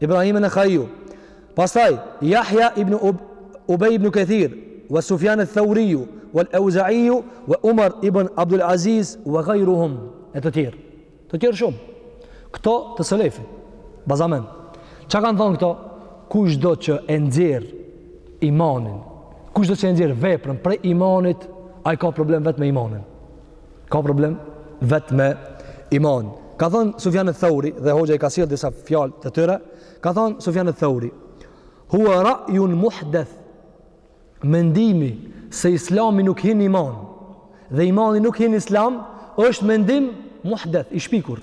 Speaker 1: Ibrahim an-Nakhaiu. Pastaj Yahya ibn Ubay ibn Kathir, wa Sufyan ath-Thauriu, wal Auza'iu, wa Umar ibn Abdul Aziz, wa ghayruhum. E të tjerë. Të tjerë shumë. Këto të selefit. Bazamen. Çka kanë thënë këto? Kushdo që e nxjerr imanin, kushdo që e nxjerr veprën prej imanit, ai ka problem vetë me imanin. Ka problem vetë me iman. Ka thonë Sufjan eth-Thauri, dhe hoxha i ka sjellë disa fjalë të tyre, ka thonë Sufjan eth-Thauri, hua rajun muhdeth, mendimi se islami nuk hin n'iman, dhe imani nuk hin n'islam, është mendim muhdeth, i shpikur.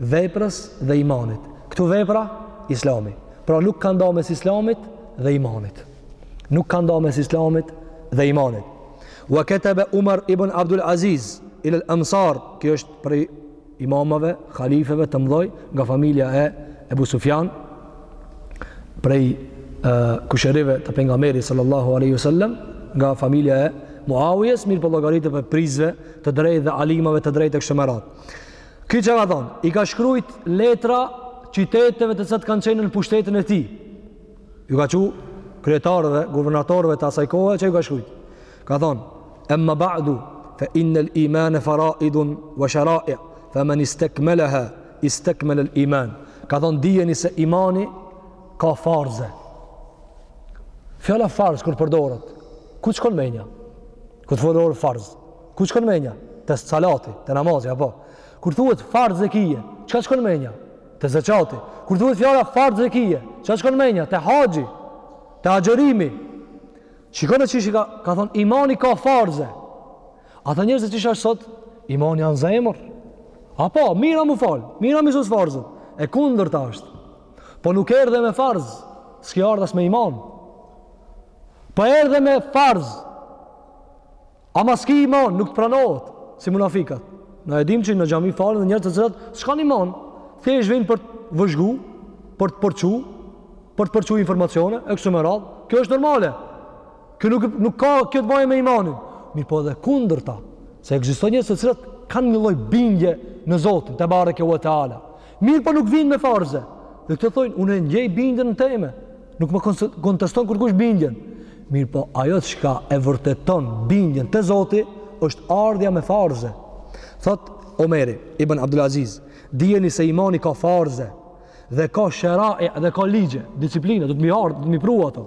Speaker 1: veprës dhe imanit. Këtu vepra, islami. Pra nuk kanë da mes islamit dhe imanit. Nuk kanë da mes islamit dhe imanit. Wa ketebe Umar ibn Abdul Aziz, ilel amsar, ky është prej imamave, khalifeve të mdhoj, nga familja e Ebu Sufjan, prej e, kushërive të pejgamerit sallallahu aleyhi sallam, nga familja e Muawijes, mirëpo llogaritet prej prijësve të drejtë dhe alimave të drejtë e kështu me radhë. Ky ça ka thonë, i ka shkrujt letra qyteteve të cilat kanë qenë nën pushtetin e tij. Ju ka çu kryetarëve, guvernatorëve të asaj kohe, ça ju ka shkrujt. Ka thonë, emma ba'du, fe innel imane faraidun ve sharaia, fe men istekmeleha, istekmele l'iman. Ka thonë, dijeni se imani ka farze. Fjala farz, kur përdoret, ku shkon menja? Kur të flet për farz, ku shkon menja? Te salati, te namazi, apo? Kur thuhet farz e kije, çka shkon menja? Te zeqati. Kur thuhet fjala farz e kije, çka shkon menja? Te haxhi, te agjërimi. Shikon e qishë ka, ka thonë, imani ka farze. Ata njerëz e qishë është sot, imani jon n'zemër. Apo, mirë a m'u falë, mirë a m'i zësë farzën. E kundërta është. Po nuk erdhe me farzë, s'ki ardh as me iman. Po erdhe me farz. Ama s'ki iman, nuk të pranohet, si munafikat. Na e dim që në xhami falen edhe njerëz të cilat s'kanë iman. Thjesht vijnë për të vëzhgu, për të përçu, për të përçu informacione, e kështu me radhë. Kjo është normale. Kjo nuk, nuk ka kjo të bajë me imanin. Mirëpo edhe e kundërta, se ekzistojnë njerëz të cilat kanë një lloj bindje në Zotin, tebareke ve teala. Mirëpo nuk vijnë me farze. Dhe këta thojnë, unë e ndjej bindjen në teme. Nuk ma konteston kurkush bindjen. Mirëpo ajo çka e vërteton bindjen te Zoti është ardhja me farze. Thot Omeri ibn Abdul Aziz, dijeni se imani ka farze dhe ka shera'i dhe ka ligje, disiplina, duhet me ardhë, duhet m'i pru ato.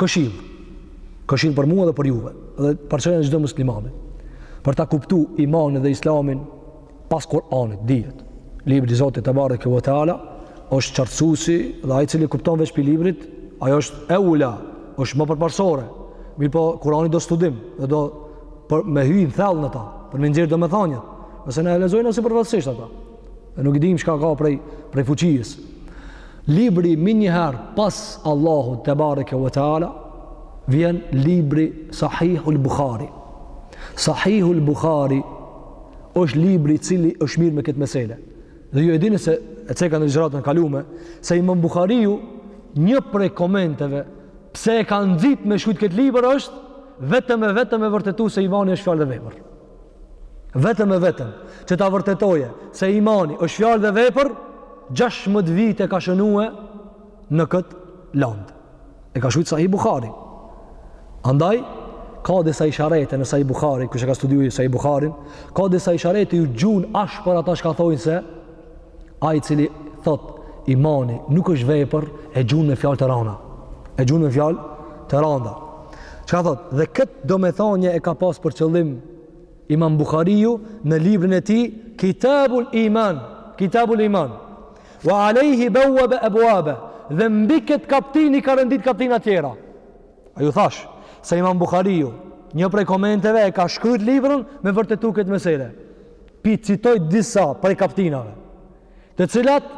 Speaker 1: Këshill. Këshill për mua dhe për juve dhe për çdo çdo musliman. Për ta kuptu imanin dhe islamin pas Kur'anit, dihet. Libri i Zotit tebareke ve teala është qartësuesi dhe ai i cili kupton veç pi librit, ajo është eula, është më përparsore. Mirë po, Kur'ani do studim dhe do me hy thellë në ta, për m'i nxjerr domethaniat. Nëse na e lexojna sipërfaqësisht ata. Dhe nuk i dimë çka ka prej fuqisë. Libri menjëherë pas Allahut tebareke ve teala vjen libri Sahihul Buhari. Sahihul Buhari është libri i cili është marrë me këtë mesele. Dhe ju e dini se e ceka në ligjëratën e kalume, se Imam Buhariu një prej komenteve pse e ka nxit me shkruajt këtë libër është vetëm e vetëm me vërtetu se imani është fjalë dhe vepër. Vetëm e vetëm që ta vërtetoje se imani është fjalë dhe vepër, 16 vite ka shënu në këtë landë. E ka shkrujt Sahih Bukhari. Andaj, ka disa isharete në Sahih Bukhari, kush e ka studiu Sahih Bukharin, ka disa isharete i gjun ashpër ata çka thojnë se Ai i cili thot imani nuk është vepër e gjun me fjalë të rana. E gjun me fjalë të randa. Çka thot? Dhe kët domethanie e ka pas për qëllim Imam Buhariu në librin e tij Kitabul Iman, Kitabul Iman. Wa alayhi bawwaba abwaba. Dhe mbi kët kaptin i ka rendit kaptina tjera. A ju thash, se imam Bukhariu, një prej komenteve e ka shkrujt librin me vërtetu këtë mesele. Pi citoj disa prej kaptinave, të cilat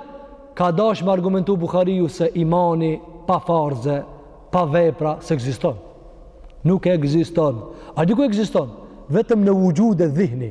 Speaker 1: ka dash me argumentu Bukhariu se imani pa farze, pa vepra, s'ekziston. Nuk ekziston. A di ku ekziston? Vetëm në vuxhud edh-dhihni.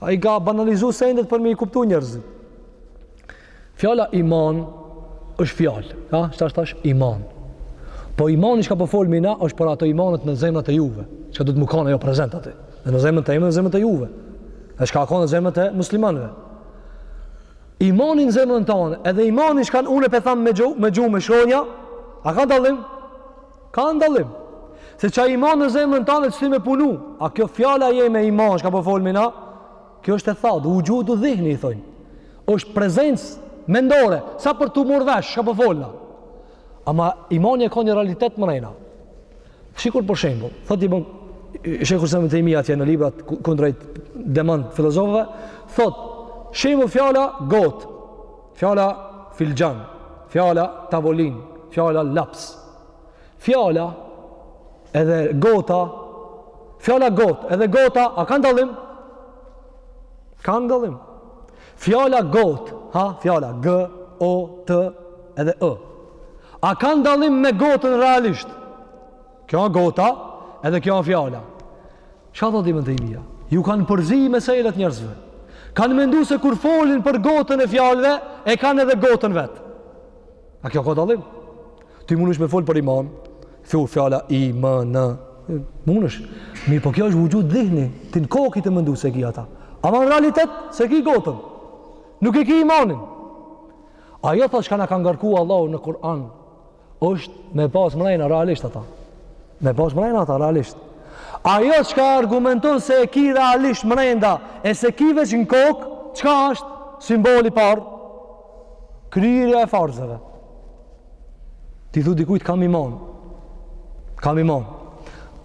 Speaker 1: Ai i ka banalizu sendet për me i kuptu njerëzit. Fjala iman është fjalë, ha, çfarë thash iman. Po imani çka po folmi na është për ato imanet në zemrat e juve, çka duhet me kanë ajo prezent aty. Në zemrën tënde, në zemrat e juve. E çka ka në zemrat e muslimanëve. Imani në zemrën tane, edhe imani çka unë pe tham me gjuhë, me gjuhë, me shkronja, a ka dallim? Ka dallim. Se qaj iman në zemrën tane që ti me punu, a kjo fjala jeme iman, çka po folmi na, kjo është e thatë, vuxhud dhihni, i thojnë. është prezencë mendore, sa për t'u murr vesh, çka po folna. Ama imani e ka një realitet mrena. Sikur për shembull, thot Ibn, Shejhul Islam Tejmije atje në librat, kundrejt demant filozofëve, thot, shembull fjala gotë, Fjala filxhan, fjala tavolinë, fjala laps. Fjala edhe gota, fjala gotë edhe gota, a kanë dallim? Kanë dallim. Fjala gotë, ha, fjala g, o, t, edhe ë. A kanë dallim me gotën realisht? Kjo a gota, edhe kjo a fjala. Çka thotë Ibn Tejmija? Ju kanë përzi meselet njerëzve. Kanë mendu se kur folin për gotën e fjalëve, e kanë edhe gotën vetë. A kjo ka dallim? Ti munësh me folë për iman, thu fjala i, m, n, munësh. Mirëpo kjo është vuxhud dhihni, ti në kokë ki mendu se ki ata. Ama në realitet, s'e ki gotën. Nuk e ki imanin. Ajo thash çka na ka ngarku Allahu në Kur'an, është me pas mrena realisht ata. Me pas mrena ata realisht. Ajo çka argumenton se e ki realisht mrenda e s'e ki veç në kokë, çka është simboli i parë? Kryerja e farzëve. Ti thu dikujt kam imon. Kam imon.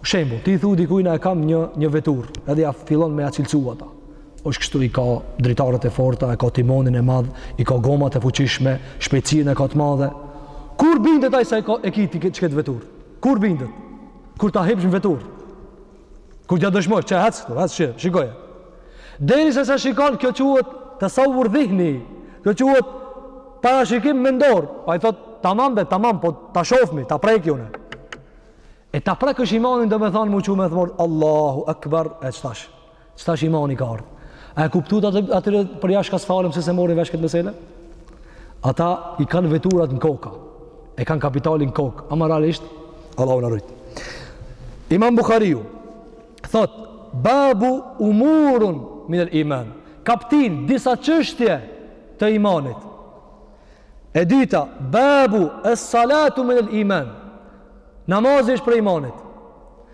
Speaker 1: Shembull, ti thu dikujna e kam një, një veturë, edhe ja fillon me ja cilësu ata. është kështu i ka dritarët e forta, e ka timonin e madh, i ka gomat e fuqishme, shpejtësinë e ka të madhe. Kur bindet ai se e ka, e ki ti këtë qeket veturë? Kur bindet? Kur ta hipsh në veturë? Kur ja dëshmosh, qe hec, hec qe, shikoje. Derisa s'e shikon kjo quhet tesavur dhihni. Kjo quhet parashikim mendor. Ai thot tamam be, tamam, po ta shofmi, ta preki unë. E ta prekësh imanin domethonë m'u çu me thonë Allahu Akbar e qëtash Qëtash imani ka ardhë. A e kuptuat? Atyre përjashta çka s'falen se s'e morrin vesh këtë mesele? Ata i kanë veturat në koka, e kanë kapitalin në kokë, ama realisht, Allahu na rujtë. Imam Bukhariu, thot, babu umurun minel iman, kaptinë disa çështje të imanit. E dyta, babu es-salatu minel iman, namazi është prej imanit.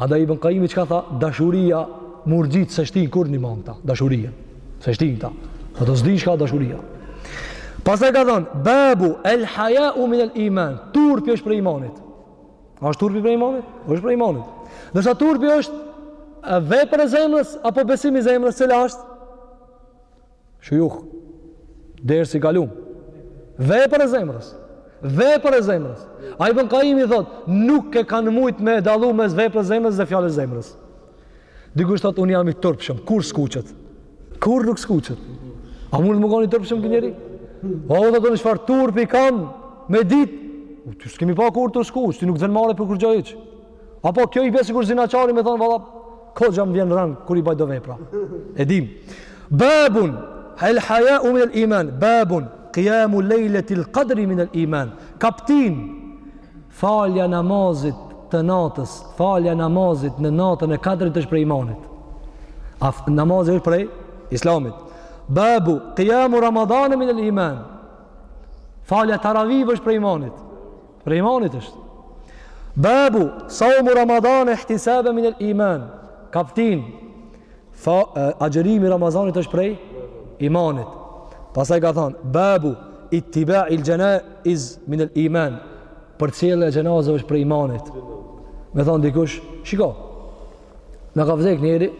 Speaker 1: Andaj Ibn Kajimi çka tha, dashuria murxhitë s'e shtin kurrë n'iman kta, dashurinë s'e shtin kta, ata s'din çka a dashuria. Pastaj ka thonë, babu, el hajau minel iman, turpi është prej imanit. A është turpi prej imanit? është prej imanit. Ndërsa turpi është vepër e zemrës, apo besim i zemrës, cila është? Shujuh, dersi kalum. Vepër e zemrës. Vepër e zemrës. Ai bon, ka imi thotë, nuk e kanë mujt me dallu mes vepër e zemrës dhe fjalë e zemrës. Dikush thotë, unë jam i turpshëm, kur skuqet? Kur nuk skuqet? A mund me kon i turpshëm ky njeri? Ou thotë, unë çfarë turpi kam me dit? Ty s'kemi pa kurrë tu u skuq, ti nuk vjen marre për kurgjo hiç. Apo kjo i bje sikur zinaqari me thonë, valla, kogja më vjen rand, kur i baj do vepra. E dim. Babun, el haja u min el iman, babun, kiamu lejletil kadri min el iman, kaptina, falja namazit të natës, falja namazit në natën e kadrit është prej imanit. A namazi është prej islamit. Babu, kiamu ramadane min el iman, falja taravive është prej imanit. Prej imanit është. Babu, saumu Ramadane ihtisaben min el iman. Kaptina, fa, e, agjërimi i Ramazanit është prej imanit. Pastaj ka thonë, babu, itibail xhenaiz min el iman. Përcjellja e xhenazes është prej imanit. Me thonë dikush, shiko, na ka vdek njeri,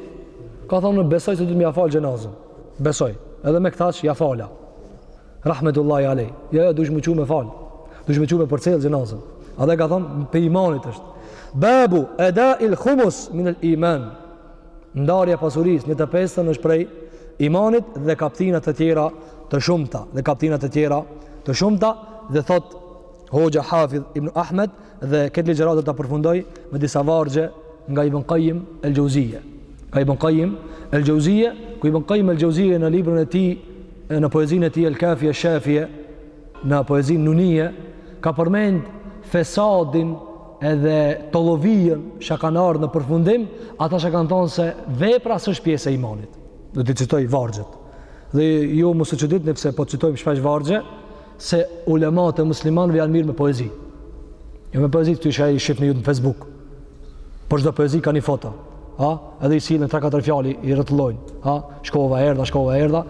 Speaker 1: ka thonë, besoj se duhet m'ja fal xhenazen. Besoj, edhe me kaq ja fala. Rahmetullahi alej. Jo, jo, dush me çu me fal. Dush me çu me përcjell xhenazen. Edhe ka thonë, prej imanit është. Babu, eda il khumus min el iman. Ndarja e pasurisë, një të pestën është prej imanit dhe kaptina të tjera të shumta. Dhe kaptina të tjera të shumta. Dhe thotë, hoxha Hafidh ibn Ahmed, Dhe këtë ligjëratë do ta përfundoj me disa vargje nga Ibn Qayyim el-Jauziyje. Nga Ibn Qayyim el-Jauziyje, ku Ibn Qayyim el-Jauziyje në librin e tij në poezinë e tij El Kafia Shafia, në poezinë Nunie, ka përmend fesadin edhe tollovijën që kanë ardhur në përfundim, ata që kanë thonë se vepra s'është pjesë e imanit. Do t'i citoj vargjet. Dhe ju mos u çuditni pse po citojmë shpesh vargje, se ulemat e muslimanëve janë marrë me poezi. Jo me poezi këto që i shifni ju në Facebook. Po çdo poezi ka një foto. Ha? Edhe i sillen 3-4 fjalë i rrotëllojnë. Ha? Shkova, erdha, shkova, erdha.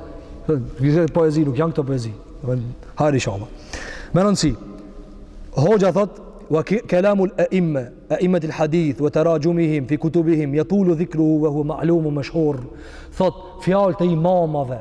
Speaker 1: Gjithë poezi nuk janë këto poezi. Hajri inshallah. Me rëndësi. Hoxha thotë wa kalamu al-a'imma, a'immat al-hadith wa tarajumihim fi kutubihim yatulu dhikruhu wa huwa ma'lum mashhur. Thotë fjalët e imamave,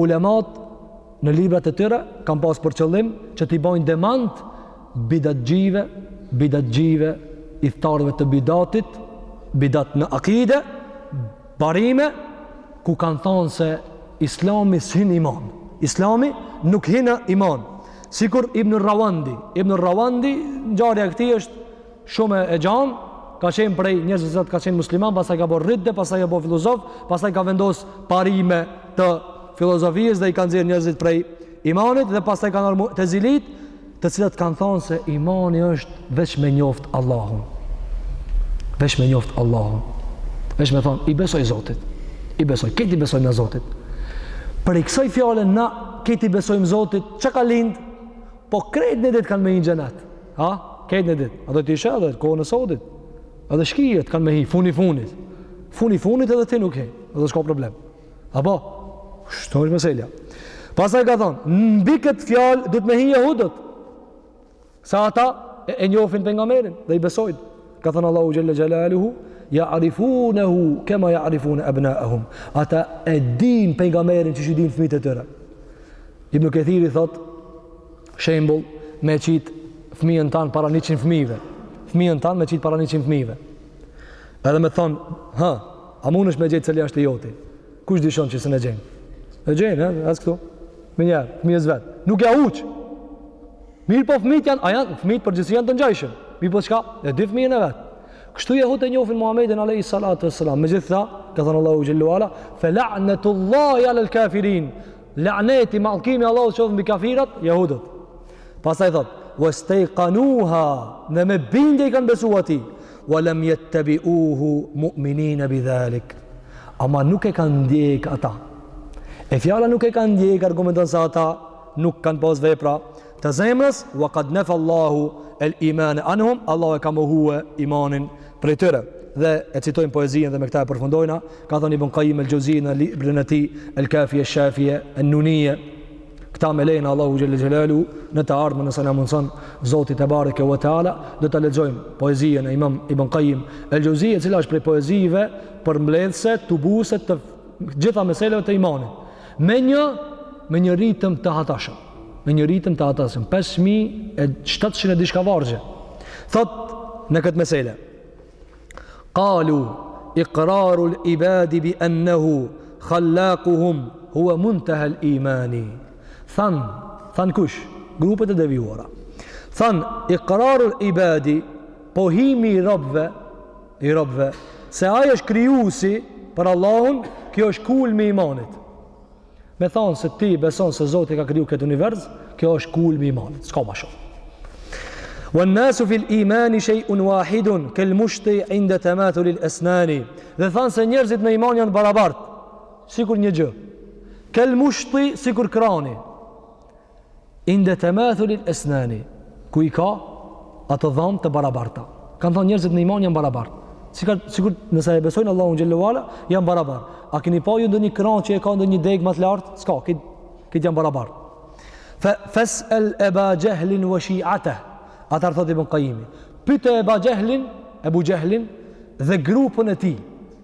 Speaker 1: Ulemat në librat e tyre kanë pas për qëllim që t'i bëjnë demant bidatxhive, bidatxhive, ithtarëve të bidatit, bidat në akide, barime, ku kanë thonë se islami s'hin iman. Islami nuk hin në iman. Sikur Ibn Rawandi, Ibn Rawandi, ngjarja e këtij është Shumë gjana, ka qenë prej njerëzit të cilët ka qenë musliman, pastaj ka bërë ridde, pastaj ka bërë filozof, pastaj ka vendos parime të filozofisë dhe i ka nxjerr njerëzit prej imanit dhe pastaj ka mutezilit, të cilët kanë thënë se imani është veç me njoft Allahun. Veç me njoft Allahun. Veç me thon i besoj Zotit. I besoj, krejt i besojmë na Zotit. Prej kësaj fjale na krejt i besojmë Zotit, çka ka lind? Po krejt nerzit kanë me hinë xhenet. Ha? Krejt nerzit. A do t'ishe edhe, kohën e sotit. Edhe shkijet kanë me hinë, fundi fundit. Fundi fundit edhe ti nuk hinë. Edhe s'ka problem. A po? Kshtu është meselja. Pastaj ka thonë, mbi këtë fjalë, duhet me hinë jehudët. Se ata e, e njofin pejgamberin dhe i besojnë. Ka thonë Allahu Xhelle Xhelaluhu, jarifunehu, kema jarifune ebnaehum. Ata e din pejgamberin qysh i din fëmit e tyre. Ibn Kathiri thot, shembull me qit fëmijën tan para 100 fëmijëve. Fëmijën tan me qit para 100 fëmijëve. Edhe me thon, ha, a mundesh me gjet cili është i joti? Kush dyshon që s'e gjen? E gjen, ha, as këtu. E njeh fëmijën e vet. Nuk e huq. Mirëpo fëmijët janë, a janë fëmijët përgjithë janë të ngjashëm. Mirëpo çka? E di fëmijën e vet. Kështu jehudët e njohin Muhamedin alayhi salatu wasalam. Megjithatë, ka thënë Allahu xhelle ue ala, "Fa la'natullahi 'alal kafirin." Laneti, mallkimi i Allahut qoftë mbi kafirat, jehudët. Pastaj thot: "Wastayqanuha", dhe me bindje i kanë besuar atij. "Wa lam yattabi'uhu mu'minin bi dhalik." Ama nuk e kanë ndjek ata. E fjala nuk e kanë ndjek argumenton se ata nuk kanë pas vepra Të zemrës, wa qad nafa Allahu el imane anhum, Allahu e ka mohue imanin prej tyre. Dhe e citojmë poezinë dhe me këtë e përfundojna, ka thënë Ibn Qayyim el-Jauzi në librin e tij El-Kafiyye Shafiyye en-Nuniyye, këta me lejen e Allahut xhelle xhelalu në të ardhmen nëse na mundson Zoti tebareke ve teala, do ta lexojmë poezinë e Imam Ibn Qayyim el-Jauzi, e cila është prej poezive përmbledhëse, tubuse të gjitha meseleve të imanit. Me një me një ritëm të hatashëm. me një ritëm të hatashëm, 5.700 e diçka vargje. Thot në këtë mesele, kalu ikrarul ibadi bi ennehu khallakuhum hua muntehel imani. Than, than kush, grupet e devijuara. Than, ikrarul ibadi, pohimi i robve, i robve, se ai është krijusi për Allahun, kjo është kulmi i imanit. Me thonë se ti beson se Zoti ka kriju këtë univers, kjo është kulmi i imanit, s'ka më shumë. Wa nasu fil iman shay'un wahidun kal mushti inda tamathul al asnan. Dhe thonë se njerëzit në iman janë barabart, sikur një gjë. Kal mushti sikur krani. Inde temathulil esnani, ku i ka ato dhamë të barabarta. Kanë thonë njerëzit në iman janë barabartë. Sikur, sikur nëse e besojnë Allahun xhel-le ue ala, janë barabartë. A keni pa ju ndonjë kran që e ka ndonjë degë më të lartë? S'ka, këtë, këtë janë barabartë. Fe, fes'el Eba Xhehlin ve shiate, ata thot Ibn Kajimi. Pyte Eba Xhehlin, Ebu Xhehlin, dhe grupin e tij.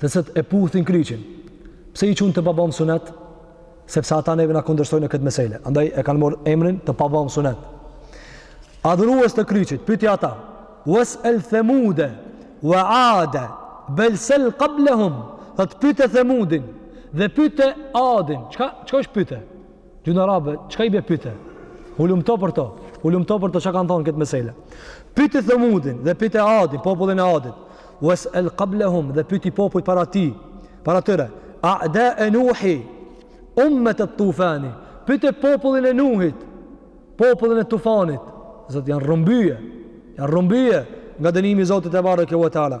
Speaker 1: Dhe se e puthin kryqin. Pse i qunë të pabamë sunet? Sepse ata neve na kundërshtojnë në këtë mesele. Andaj e kanë marrë emrin të pabamë sunet. Adhurues të kryqit, pyti ata. Wes el themude, wa ade, bel sel kablehum. Thotë pyte themudin, dhe pyte adin. Qka, qka është pyte? Gjuhën arabe, çka i bje pyte? Hulumto për to, hulumto për to çka kanë thonë këtë mesele. Pyte thëmudin dhe pyte adin, popullin e adit. Ves el kablehum dhe pyte popujt para ti, para tyre. Adae Nuhi, ummete tufani, pyte popullin e nuhit, popullin e tufanit. Zëtë janë rrëmbye, janë rrëmbye nga dënimi i Zotit tebareke ve teala.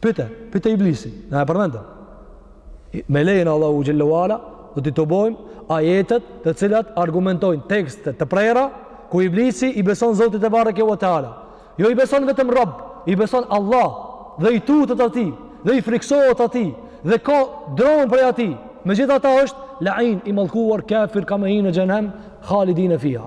Speaker 1: Pyte, pyte iblisi, na e përmendëm. Me lejen Allahu xhel-le ue ala, do t'i tubojmë ajetet të cilat argumentojnë tekste të prera, ku iblisi i beson Zotit tebareke ve teala. Jo i beson vetëm Rab, i beson Allah dhe i tutet atij, dhe i friksohet atij, dhe ka dronë prej atij. Megjithatë është, lain, i malkuar, kafir, ka me hinë në xhehnem, khalidine fiha.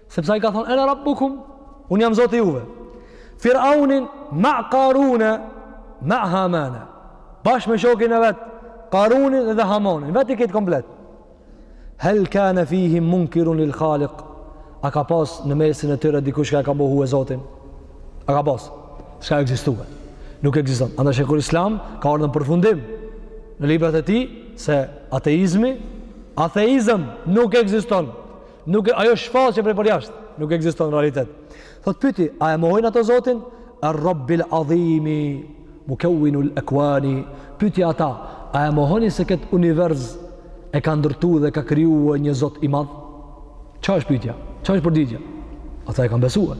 Speaker 1: Sepse ai ka thonë ena rabbukum, unë jam Zoti juve. Firaunin ma Qaruna ma Hamana. Bashkë me shokin e vet, Qarunin dhe Hamanin, vetë këtë komplet. Hal kana fihim munkirun lil Khaliq. A ka pas në mesin e tyre dikush që ka mohue Zotin? A ka pas? S'ka ekzistuar. Nuk ekziston. Andaj Sheikhul Islam ka ardhur në përfundim në librat e tij se ateizmi, ateizëm nuk ekziston. Nuk e, ajo shfaqet prej përjashta, nuk ekziston në realitet. Thot pyti, a e mohojnë ato Zotin? Ar-Rabbil Azimi, Mukawwinul Akwani. Pyti ata, a e mohoni se këtë univers e ka ndërtu dhe ka krijuar një Zot i madh? Ça është pyetja? Ça është përgjigja? Ata e kanë besuar.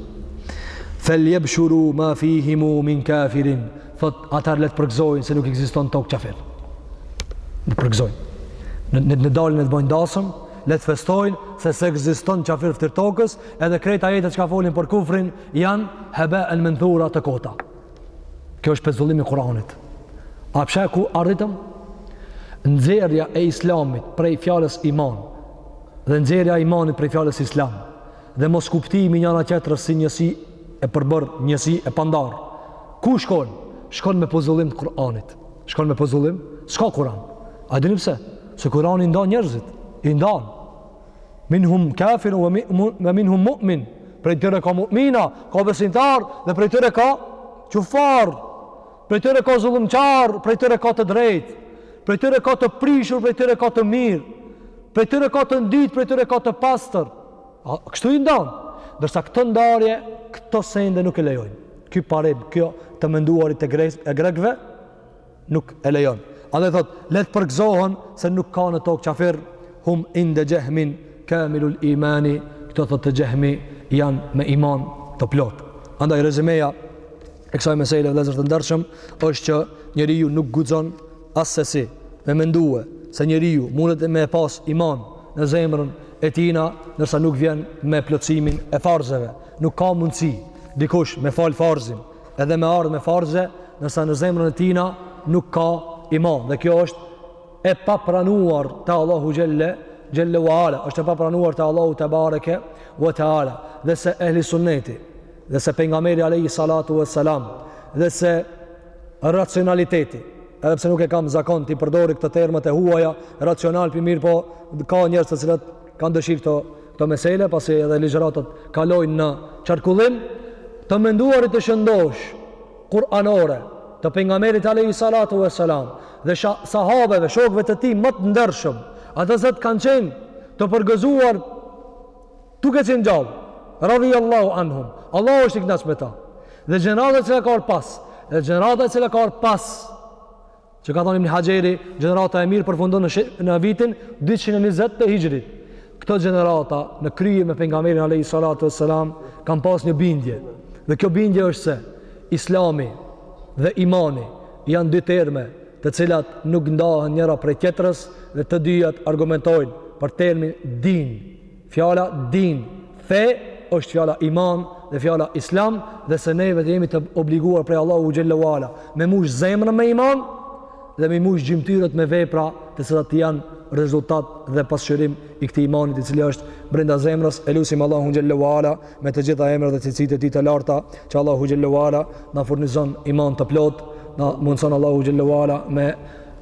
Speaker 1: Fel yabshuru ma fihim min kafirin. Thot ata le të përgëzojnë se nuk ekziston tokë qafir. Ne përgëzojnë. Ne ne dalin e të bajnë dasëm, Le të festojnë se s'ekziston qafir fytyrë tokës, edhe krejt ajetet që ka folin për kufrin janë hebaen menthura të kota. Kjo është pezullim i Kur'anit. A po sheh ku arritëm? Nxjerrja e islamit prej fjalës iman dhe nxjerrja e imanit prej fjalës islam. dhe moskuptimi njëra tjetrës si njësi e përbërë njësi e pandarë ku shkon? shkon me pezullim të Kur'anit shkon me pezullim s'ka Kur'an a dini pse? se Kur'ani i ndan njerëzit i ndan minhum kafirun ue minhum mu'min prej tyre ka mu'mina ka besimtarë dhe prej tyre ka qufar prej tyre ka zullumqarë prej tyre ka të drejtë prej tyre ka të prishur prej tyre ka të mirë prej tyre ka të ndytë prej tyre ka të pastër A, kështu i ndan. Ndërsa këto ndarje, këto sende nuk e lejojnë. Ky parim, kjo të menduarit e grek, e grekëve nuk e lejon. Edhe thotë, le të përgëzohen se nuk ka në tokë qafir, hum inde xhehmin kamilul imani, këto thotë te xhehmi janë me iman të plotë. Andaj rezimeja e kësaj mesele vëllezër të ndershëm është që njeriu nuk guxon Assesi me mendue se njeriu mundet me pas iman në zemrën e tina ndërsa nuk vjen me plotësimin e farzeve nuk ka mundësi dikush me fal farzin edhe me ardhë me farze ndërsa në zemrën e tina nuk ka iman dhe kjo është e papranuar te Allahu xhelle xhelle wa ala është e papranuar te Allahu tebareke wa taala dhe se ehli sunneti dhe se pejgamberi alayhi salatu vesselam dhe se racionaliteti edhe pse nuk e kam zakon t'i përdori këto termat e huaja racional po mirëpo ka njerëz të cilët kanë dëshirë këto këto mesela pasi edhe ligjëratat kalojnë në qarkullim të menduarit të shëndoshë kuranore të pejgamberit alayhi salatu vesselam dhe sahabeve shokëve të tij më të ndershëm ata sot kanë qenë të përgëzuar Duke qenë gjallë, radhiyallahu anhum, Allahu është i kënaqur me ta. Dhe gjenerata e cila ka ardhur pas, dhe gjenerata e cila ka ardhur pas, që ka thënë Ibn Haxheri, gjenerata e mirë përfundon në, në vitin 220 të Hixhrit. Këto gjenerata në krye me pejgamberin alayhi salatu wassalam kanë pas një bindje. Dhe kjo bindje është se Islami dhe imani janë dy terme të cilat nuk ndahen njëra prej tjetrës dhe të dyjat argumentojnë për termin din Fjala din, fe, është fjala iman dhe fjala islam dhe se neve të jemi të obliguar prej Allahut xhelle ue ala me mush zemrën me iman dhe me mush gjymtyrët me vepra të cilat janë rezultat dhe pasqyrim i këtij imanit i cili është brenda zemrës e lusim Allahun xhelle ue ala me të gjitha emrat dhe cilësitë e tij të larta që Allahu xhelle ue ala na furnizon iman të plotë na mundëson Allahu xhelle ue ala me